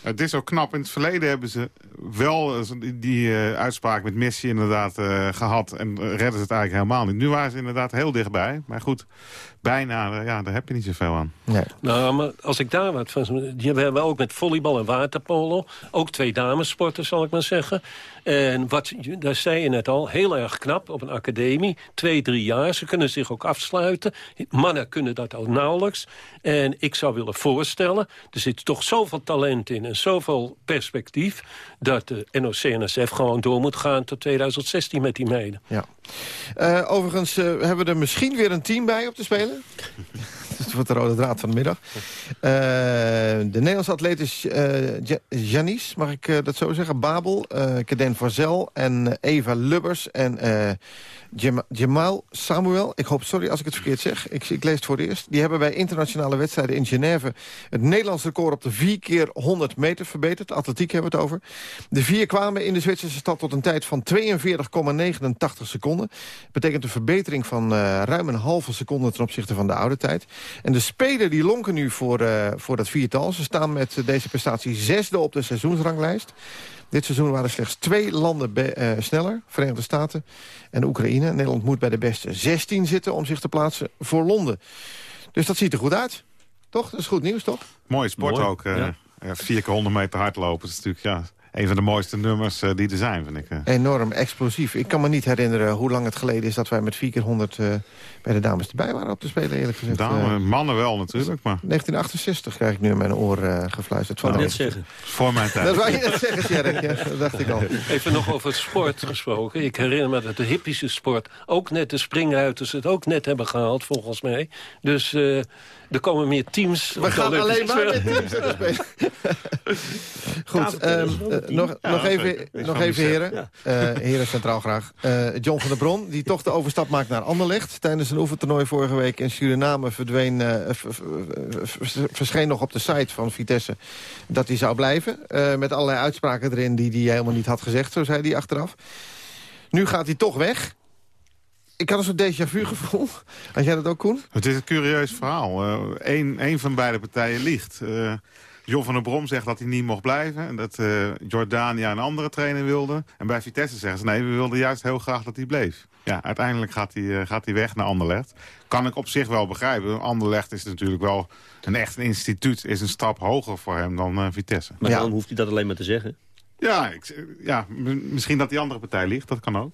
Het is ook knap. In het verleden hebben ze wel die uh, uitspraak met Messi inderdaad uh, gehad. En redden ze het eigenlijk helemaal niet. Nu waren ze inderdaad heel dichtbij. Maar goed, bijna, uh, ja, daar heb je niet zoveel aan.
Nee.
Nou, maar als ik daar wat van... Die hebben we ook met volleybal en waterpolo. Ook twee damesporten, zal ik maar zeggen. En wat, daar zei je net al, heel erg knap op een academie. Twee, drie jaar. Ze kunnen zich ook afsluiten. Mannen kunnen dat al nauwelijks. En ik zou willen voorstellen, er zit toch zoveel talent in en zoveel perspectief... dat de NOC-NSF gewoon door moet gaan tot 2016 met die meiden.
Ja. Uh, overigens uh, hebben we er misschien weer een team bij op te spelen. dat wordt de rode draad van de middag. Uh, de Nederlandse atleet is Janice, mag ik dat zo zeggen? Babel, Kaden Vazel en Eva Lubbers en... Jamal Samuel, ik hoop, sorry als ik het verkeerd zeg, ik, ik, lees het voor het eerst. Die hebben bij internationale wedstrijden in Genève... het Nederlands record op de 4 keer 100 meter verbeterd. Atletiek hebben we het over. De vier kwamen in de Zwitserse stad tot een tijd van 42,89 seconden. Dat betekent een verbetering van uh, ruim een halve seconde ten opzichte van de oude tijd. En de Spelen die lonken nu voor, uh, voor dat viertal. Ze staan met deze prestatie zesde op de seizoensranglijst. Dit seizoen waren slechts twee landen uh, sneller. Verenigde Staten en Oekraïne. Nederland moet bij de beste 16 zitten om zich te plaatsen voor Londen. Dus dat ziet er goed uit. Toch? Dat is goed nieuws, toch?
Mooie sport
Mooi,
ook. Uh,
ja.
ja, 4 keer 100 meter hardlopen. Dat is natuurlijk ja, een van de mooiste nummers uh, die er zijn, vind ik.
Enorm explosief. Ik kan me niet herinneren hoe lang het geleden is... dat wij met 4 keer 100 uh, bij de dames erbij waren op de Spelen, eerlijk gezegd.
Dame, mannen wel natuurlijk, maar...
1968 krijg ik nu in mijn oor uh, gefluisterd. Van
net zeggen.
Voor mijn tijd.
Dat wou je net zeggen, Sjerk. Ja, dat dacht ik al.
Even nog over het sport gesproken. Ik herinner me dat de hippische sport... ook net de springruiters het ook net hebben gehaald, volgens mij. Dus... Er komen meer teams.
We gaan alleen maar met teams spelen. Goed, um, uh, nog, ja, nog, even, nog even heren. Ja. Uh, heren centraal graag. Uh, John van der Bron, die toch de overstap maakt naar Anderlecht. Tijdens een oefentoernooi vorige week in Suriname verdween, verscheen nog op de site van Vitesse dat hij zou blijven. met allerlei uitspraken erin die hij helemaal niet had gezegd, zo zei hij achteraf. Nu gaat hij toch weg ik had een soort déjà vu gevoel. Had jij dat ook, Koen?
Het is een curieus verhaal. Eén uh, van beide partijen liegt. Uh, John van der Brom zegt dat hij niet mocht blijven. En dat uh, Jordania een andere trainer wilde. En bij Vitesse zeggen ze, nee, we wilden juist heel graag dat hij bleef. Ja, uiteindelijk gaat hij, gaat hij weg naar Anderlecht. Kan ik op zich wel begrijpen. Anderlecht is natuurlijk wel een echt een instituut. Is een stap hoger voor hem dan Vitesse.
Maar ja. dan hoeft hij dat alleen maar te zeggen.
Ja, ik, ja, misschien dat die andere partij ligt, dat kan ook.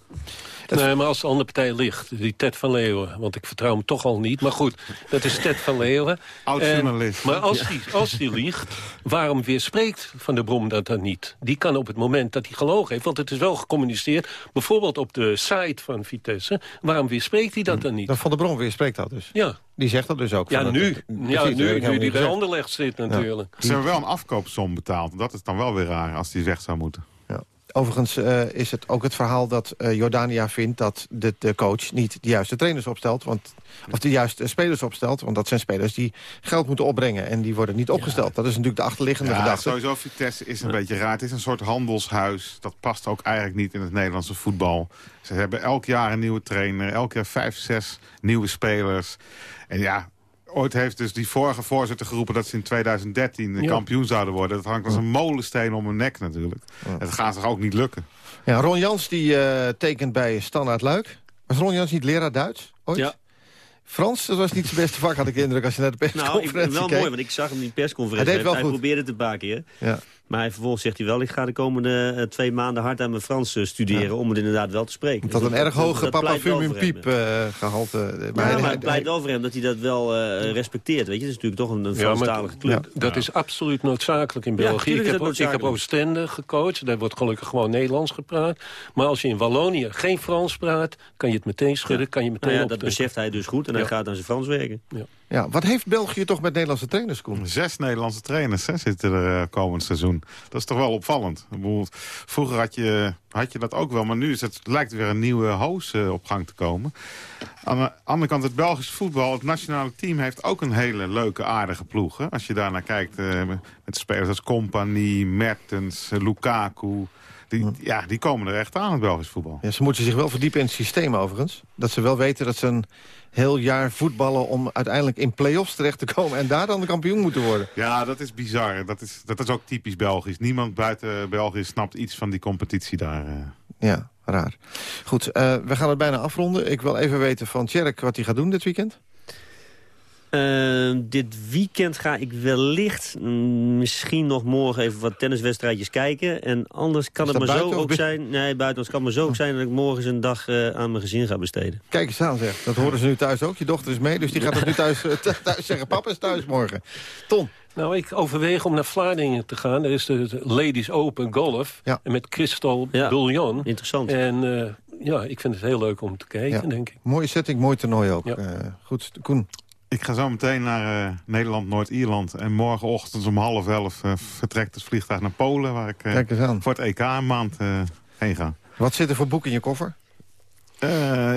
Nee, maar als de andere partij ligt, die Ted van Leeuwen... want ik vertrouw hem toch al niet, maar goed, dat is Ted van Leeuwen.
Oud-journalist.
Maar als die, als die liegt, waarom weer spreekt Van der Brom dat dan niet? Die kan op het moment dat hij gelogen heeft, want het is wel gecommuniceerd... bijvoorbeeld op de site van Vitesse, waarom weer spreekt hij dat dan niet?
Dat Van der Brom weer spreekt dat dus?
Ja.
Die zegt dat dus ook.
Ja,
van
nu. ja,
Precies,
nu, nu die bij. Anderlecht zit natuurlijk.
Ze hebben wel een afkoopsom betaald. Dat is dan wel weer raar als die weg zou moeten.
Overigens eh, is het ook het verhaal dat eh, Jordania vindt... dat de, de coach niet de juiste trainers opstelt. Want, of de juiste spelers opstelt. Want dat zijn spelers die geld moeten opbrengen. En die worden niet opgesteld. Dat is natuurlijk de achterliggende
Ja,
gedachte.
sowieso Vitesse is een beetje raar. Het is een soort handelshuis. Dat past ook eigenlijk niet in het Nederlandse voetbal. Ze hebben elk jaar een nieuwe trainer. Elk jaar vijf, zes nieuwe spelers. En ja, ooit heeft dus die vorige voorzitter geroepen... dat ze in 2013 de
Ja.
kampioen zouden worden. Dat hangt als een molensteen om hun nek natuurlijk. Het gaat zich ook niet lukken.
Ja, Ron Jans die eh, tekent bij Standaard Luik. Was Ron Jans niet leraar Duits ooit?
Ja.
Frans, dat was niet zijn beste vak, had ik de indruk... als je naar de
Nou, ik,
persconferentie
wel
keek.
mooi, want ik zag hem in die persconferentie.
Hij deed wel
hij
goed.
probeerde het een paar keer.
Ja.
Maar hij, vervolgens zegt hij wel, ik ga de komende eh, twee maanden hard aan mijn Frans eh, studeren...
Ja.
om het inderdaad wel te spreken.
Dat
Dus
een erg hoge
dat
papa
pleit wel
fum
voor
in piep eh, gehalte. Maar
Ja,
hij-
maar
hij-
het pleit voor hem dat hij dat wel eh, respecteert. Weet je? Het is natuurlijk toch een, een
Ja,
Franstalige club.
Dat is absoluut noodzakelijk in België. ik, heb,
dat
ik heb. Oostende gecoacht. Daar wordt gelukkig gewoon Nederlands gepraat. Maar als je in Wallonië geen Frans praat... kan je het meteen schudden, kan je meteen
Nou ja, dat beseft hij dus goed en hij gaat aan zijn Frans werken.
Ja.
Ja, wat heeft België toch met Nederlandse trainers, Koen?
Zes Nederlandse trainers hè, zitten er eh, komend seizoen. Dat is toch wel opvallend. Vroeger had je, had je dat ook wel, maar nu is het, lijkt weer een nieuwe hoos eh, op gang te komen. Aan de andere kant, het Belgisch voetbal, het nationale team... heeft ook een hele leuke, aardige ploeg. Als je daarnaar kijkt, eh, met spelers als Compagnie, Mertens, Lukaku... Die, ja, die komen er echt aan, het Belgisch voetbal.
Ja, ze moeten zich wel verdiepen in het systeem overigens. Dat ze wel weten dat ze een heel jaar voetballen... om uiteindelijk in play-offs terecht te komen... en daar dan de kampioen moeten worden.
Ja, dat is bizar. Dat is, dat is ook typisch Belgisch. Niemand buiten België snapt iets van die competitie daar. eh.
Ja, raar. Goed, eh, we gaan het bijna afronden. Ik wil even weten van Tjerk wat hij gaat doen dit weekend.
Eh, dit weekend ga ik wellicht mm, misschien nog morgen even wat tenniswedstrijdjes kijken. En anders kan het maar zo
buiten
ook zijn... Nee, buiten. Het kan maar zo ook zijn dat ik morgen eens een dag eh, aan mijn gezin ga besteden.
Kijk eens aan, zeg. Dat horen ze nu thuis ook. Je dochter is mee, dus die gaat het nu thuis, eh, thuis zeggen. Papa is thuis morgen. Ton.
Nou, ik overweeg om naar Vlaardingen te gaan. Er is de Ladies Open Golf. Met Crystal Bullion.
Interessant.
En eh, ja, ik vind het heel leuk om te kijken,
Ja.
denk ik.
Mooie setting, mooi toernooi ook. Eh, goed, Koen.
Ik ga zo meteen naar eh, Nederland, Noord-Ierland. En morgenochtend om half elf eh, vertrekt het vliegtuig naar Polen... waar ik eh, voor het EK een maand heen ga.
Wat zit er voor boek in je koffer?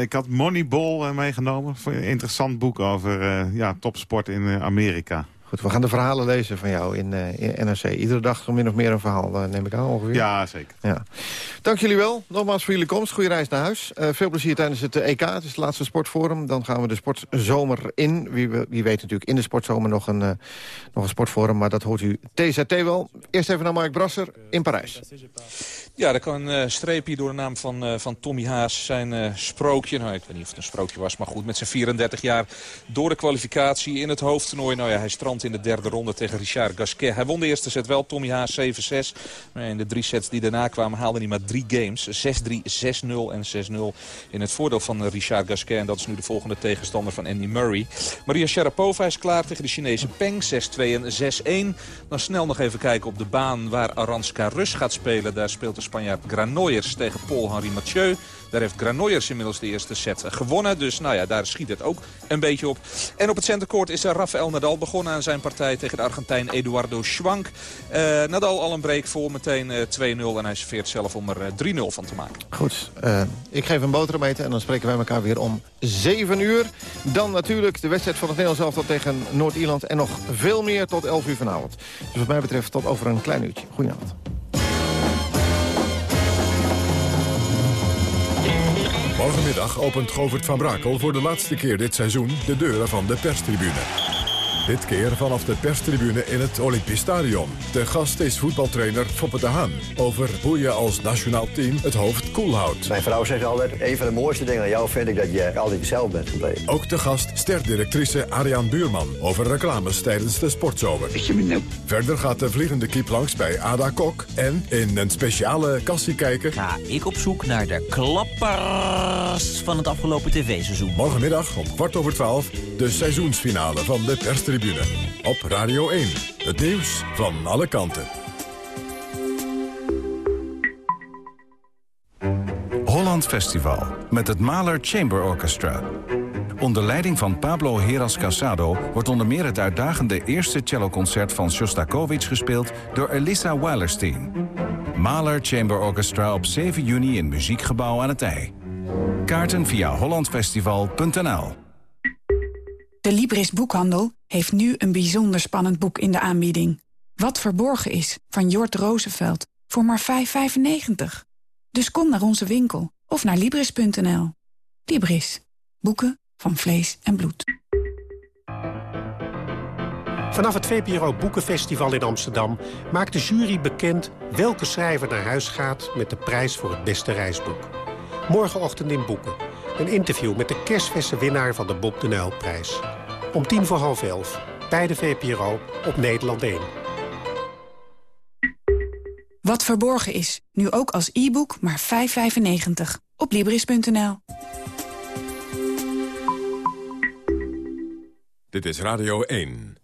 Ik had Moneyball meegenomen. Een interessant boek over ja, topsport in Amerika.
Goed, we gaan de verhalen lezen van jou in, eh, in NRC. Iedere dag min of meer een verhaal, eh, neem ik aan ongeveer.
Ja, zeker.
Ja. Dank jullie wel. Nogmaals voor jullie komst. Goede reis naar huis. Eh, veel plezier tijdens het EK. Het is het laatste sportforum. Dan gaan we de sportzomer in. Wie, wie weet natuurlijk in de sportzomer nog een, nog een sportforum. Maar dat hoort u TZT wel. Eerst even naar Mark Brasser in Parijs.
Ja, er kan een eh, streepje door de naam van, eh, van Tommy Haas. Zijn eh, sprookje, nou ik weet niet of het een sprookje was, maar goed. Met zijn 34 jaar door de kwalificatie in het hoofdtoernooi. Nou ja, hij strandt in de derde ronde tegen Richard Gasquet. Hij won de eerste set wel, Tommy Haas 7-6. Maar in de drie sets die daarna kwamen haalde hij maar drie games. 6-3, 6-0 en 6-0 in het voordeel van Richard Gasquet. En dat is nu de volgende tegenstander van Andy Murray. Maria Sharapova is klaar tegen de Chinese Peng. 6-2 en 6-1. Dan snel nog even kijken op de baan waar Aranska Rus gaat spelen. Daar speelt de Spanjaard Granollers tegen Paul-Henri Mathieu. Daar heeft Granollers inmiddels de eerste set gewonnen. Dus nou ja, daar schiet het ook een beetje op. En op het centercourt is Rafael Nadal begonnen aan zijn partij tegen de Argentijn Eduardo Schwank. Eh, Nadal al een break voor, meteen eh, 2-0. En hij serveert zelf om er eh, 3-0 van te maken.
Goed, eh, ik geef een boterham en dan spreken wij elkaar weer om 7 uur. Dan natuurlijk de wedstrijd van het Nederlands elftal tegen Noord-Ierland... en nog veel meer tot 11 uur vanavond. Dus wat mij betreft tot over een klein uurtje. Goedenavond.
Morgenmiddag opent Govert van Brakel voor de laatste keer dit seizoen de deuren van de perstribune. Dit keer vanaf de perstribune in het Olympisch Stadion. De gast is voetbaltrainer Foppe de Haan. Over hoe je als nationaal team het hoofd koel houdt.
Mijn vrouw zegt altijd, een van de mooiste dingen aan jou vind ik dat je altijd jezelf bent gebleven.
Ook de gast sterdirectrice Ariaan Buurman over reclames tijdens de sportzomer. Verder gaat de vliegende kiep langs bij Ada Kok. En in een speciale kassie kijken...
Ga ik op zoek naar de klappers van het afgelopen tv-seizoen.
Morgenmiddag om kwart over twaalf de seizoensfinale van de perstribune. Op Radio 1. Het nieuws van alle kanten.
Holland Festival met het Mahler Chamber Orchestra. Onder leiding van Pablo Heras Casado wordt onder meer het uitdagende eerste celloconcert van Shostakovich gespeeld door Elisa Weilerstein. Mahler Chamber Orchestra op 7 juni in Muziekgebouw aan het IJ. Kaarten via hollandfestival.nl
De Libris Boekhandel heeft nu een bijzonder spannend boek in de aanbieding. Wat verborgen is, van Jort Roosevelt, voor maar 5,95. Dus kom naar onze winkel of naar Libris.nl. Libris. Boeken van vlees en bloed.
Vanaf het VPRO Boekenfestival in Amsterdam maakt de jury bekend welke schrijver naar huis gaat met de prijs voor het beste reisboek. Morgenochtend in Boeken. Een interview met de kerstverse winnaar van de Bob de Nijlprijs. Om tien voor half elf. Bij de VPRO op Nederland 1.
Wat verborgen is, nu ook als e-book maar 5,95. Op Libris.nl.
Dit is Radio 1.